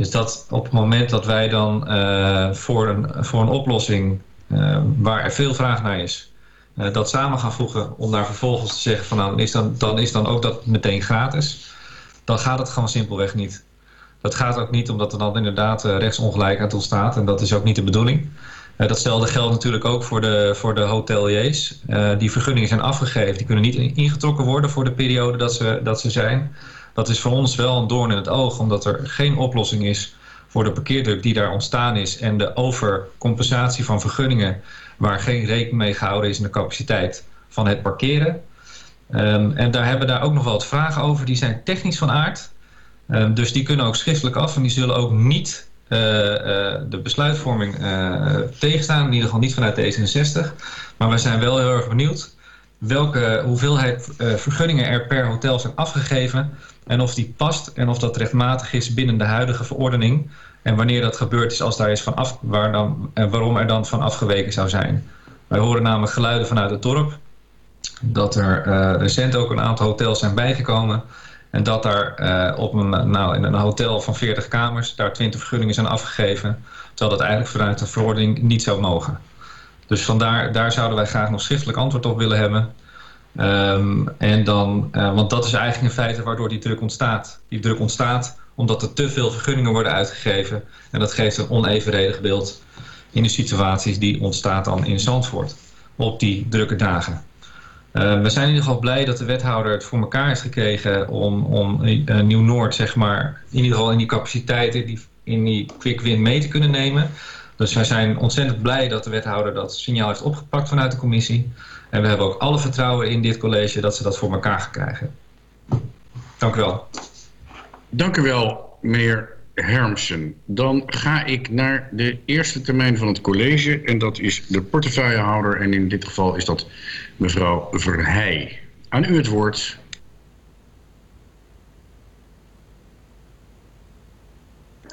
Dus dat op het moment dat wij dan uh, voor, een, voor een oplossing uh, waar er veel vraag naar is, uh, dat samen gaan voegen om daar vervolgens te zeggen van nou, is dan, dan is dan ook dat meteen gratis. dan gaat het gewoon simpelweg niet. Dat gaat ook niet omdat er dan inderdaad rechtsongelijkheid ontstaat. En dat is ook niet de bedoeling. datzelfde geldt natuurlijk ook voor de, voor de hoteliers. die vergunningen zijn afgegeven. Die kunnen niet ingetrokken worden voor de periode dat ze, dat ze zijn. Dat is voor ons wel een doorn in het oog. Omdat er geen oplossing is voor de parkeerdruk die daar ontstaan is. En de overcompensatie van vergunningen waar geen rekening mee gehouden is in de capaciteit van het parkeren. Um, en daar hebben we daar ook nog wel wat vragen over. Die zijn technisch van aard. Um, dus die kunnen ook schriftelijk af. En die zullen ook niet uh, uh, de besluitvorming uh, tegenstaan. In ieder geval niet vanuit de D66. Maar we zijn wel heel erg benieuwd welke hoeveelheid vergunningen er per hotel zijn afgegeven. En of die past en of dat rechtmatig is binnen de huidige verordening. En wanneer dat gebeurd is als daar is van af, waar dan, en waarom er dan van afgeweken zou zijn. Wij horen namelijk geluiden vanuit het dorp dat er uh, recent ook een aantal hotels zijn bijgekomen. En dat daar uh, op een, nou, in een hotel van 40 kamers daar 20 vergunningen zijn afgegeven. Terwijl dat eigenlijk vanuit de verordening niet zou mogen. Dus vandaar daar zouden wij graag nog schriftelijk antwoord op willen hebben. Um, en dan, uh, want dat is eigenlijk in feite waardoor die druk ontstaat. Die druk ontstaat omdat er te veel vergunningen worden uitgegeven. En dat geeft een onevenredig beeld in de situaties die ontstaat dan in Zandvoort op die drukke dagen. Uh, we zijn in ieder geval blij dat de wethouder het voor elkaar heeft gekregen om, om uh, Nieuw-Noord, zeg maar, in ieder geval in die capaciteiten, die, in die quick win mee te kunnen nemen. Dus wij zijn ontzettend blij dat de wethouder dat signaal heeft opgepakt vanuit de commissie. En we hebben ook alle vertrouwen in dit college dat ze dat voor elkaar gaan krijgen. Dank u wel. Dank u wel, meneer Hermsen. Dan ga ik naar de eerste termijn van het college. En dat is de portefeuillehouder. En in dit geval is dat mevrouw Verheij. Aan u het woord.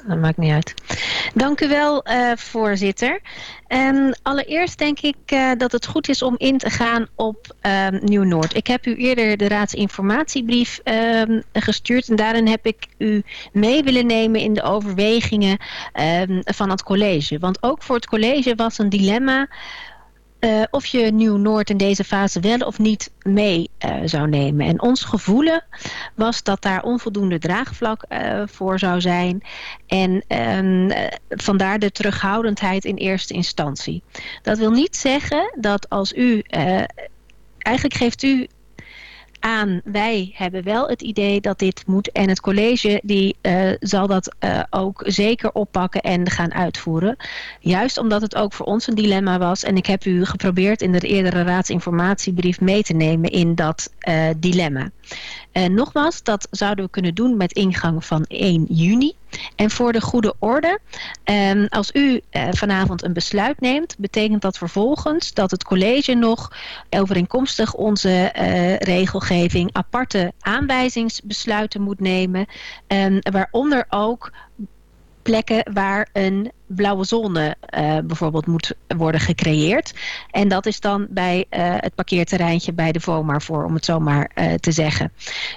Dat maakt niet uit. Dank u wel, uh, voorzitter. Um, allereerst denk ik uh, dat het goed is om in te gaan op um, Nieuw-Noord. Ik heb u eerder de raadsinformatiebrief um, gestuurd en daarin heb ik u mee willen nemen in de overwegingen van het college. Want ook voor het college was een dilemma uh, of je Nieuw-Noord in deze fase wel of niet mee uh, zou nemen. En ons gevoelen was dat daar onvoldoende draagvlak uh, voor zou zijn. En um, vandaar de terughoudendheid in eerste instantie. Dat wil niet zeggen dat als u... eigenlijk geeft u aan. Wij hebben wel het idee dat dit moet. En het college die, uh, zal dat uh, ook zeker oppakken en gaan uitvoeren. Juist omdat het ook voor ons een dilemma was. En ik heb u geprobeerd in de eerdere raadsinformatiebrief mee te nemen in dat uh, dilemma. nogmaals, dat zouden we kunnen doen met ingang van 1 juni. En voor de goede orde, um, als u uh, vanavond een besluit neemt, betekent dat vervolgens dat het college nog overeenkomstig onze uh, regelgeving aparte aanwijzingsbesluiten moet nemen, um, waaronder ook plekken waar een blauwe zone uh, bijvoorbeeld moet worden gecreëerd. En dat is dan bij uh, het parkeerterreintje bij de VOMAR voor, om het zo maar uh, te zeggen.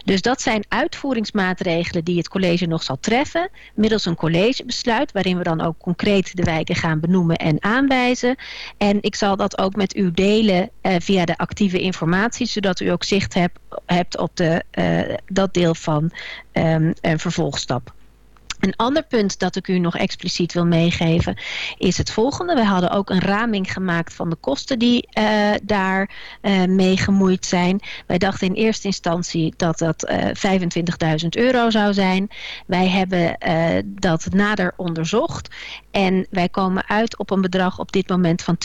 Dus dat zijn uitvoeringsmaatregelen die het college nog zal treffen, middels een collegebesluit, waarin we dan ook concreet de wijken gaan benoemen en aanwijzen. En ik zal dat ook met u delen via de actieve informatie, zodat u ook zicht heb, hebt op de, dat deel van um, een vervolgstap. Een ander punt dat ik u nog expliciet wil meegeven is het volgende. We hadden ook een raming gemaakt van de kosten die uh, daar uh, mee gemoeid zijn. Wij dachten in eerste instantie dat dat uh, 25.000 euro zou zijn. Wij hebben dat nader onderzocht en wij komen uit op een bedrag op dit moment van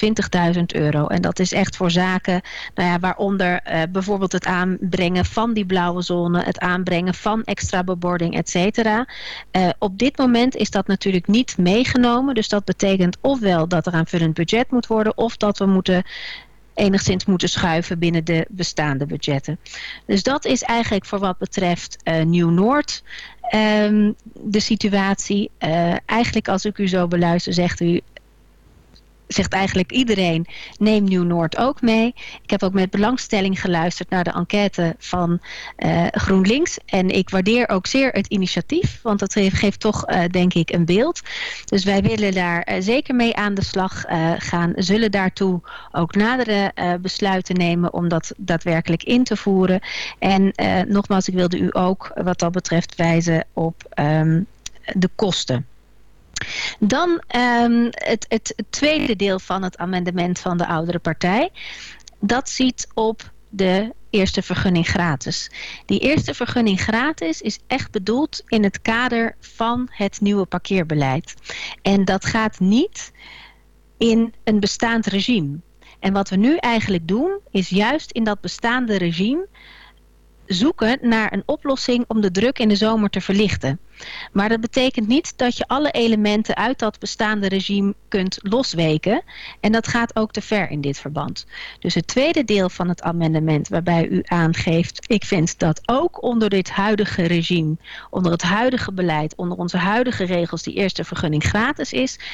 20.000 euro. En dat is echt voor zaken nou ja, waaronder bijvoorbeeld het aanbrengen van die blauwe zone, het aanbrengen van extra bebording, et cetera op dit moment is dat natuurlijk niet meegenomen. Dus dat betekent ofwel dat er aanvullend budget moet worden... of dat we moeten enigszins moeten schuiven binnen de bestaande budgetten. Dus dat is eigenlijk voor wat betreft uh, Nieuw-Noord um, de situatie. Uh, eigenlijk als ik u zo beluister zegt u zegt eigenlijk iedereen, neem Nieuw-Noord ook mee. Ik heb ook met belangstelling geluisterd naar de enquête van uh, GroenLinks. En ik waardeer ook zeer het initiatief, want dat geeft toch, uh, denk ik, een beeld. Dus wij willen daar uh, zeker mee aan de slag gaan. Zullen daartoe ook nadere besluiten nemen om dat daadwerkelijk in te voeren. En nogmaals, ik wilde u ook wat dat betreft wijzen op um, de kosten. Dan het, het, het tweede deel van het amendement van de oudere partij. Dat ziet op de eerste vergunning gratis. Die eerste vergunning gratis is echt bedoeld in het kader van het nieuwe parkeerbeleid. En dat gaat niet in een bestaand regime. En wat we nu eigenlijk doen, is juist in dat bestaande regime zoeken naar een oplossing om de druk in de zomer te verlichten. Maar dat betekent niet dat je alle elementen uit dat bestaande regime kunt losweken. En dat gaat ook te ver in dit verband. Dus het tweede deel van het amendement waarbij u aangeeft... ik vind dat ook onder dit huidige regime, onder het huidige beleid... onder onze huidige regels die eerste vergunning gratis is...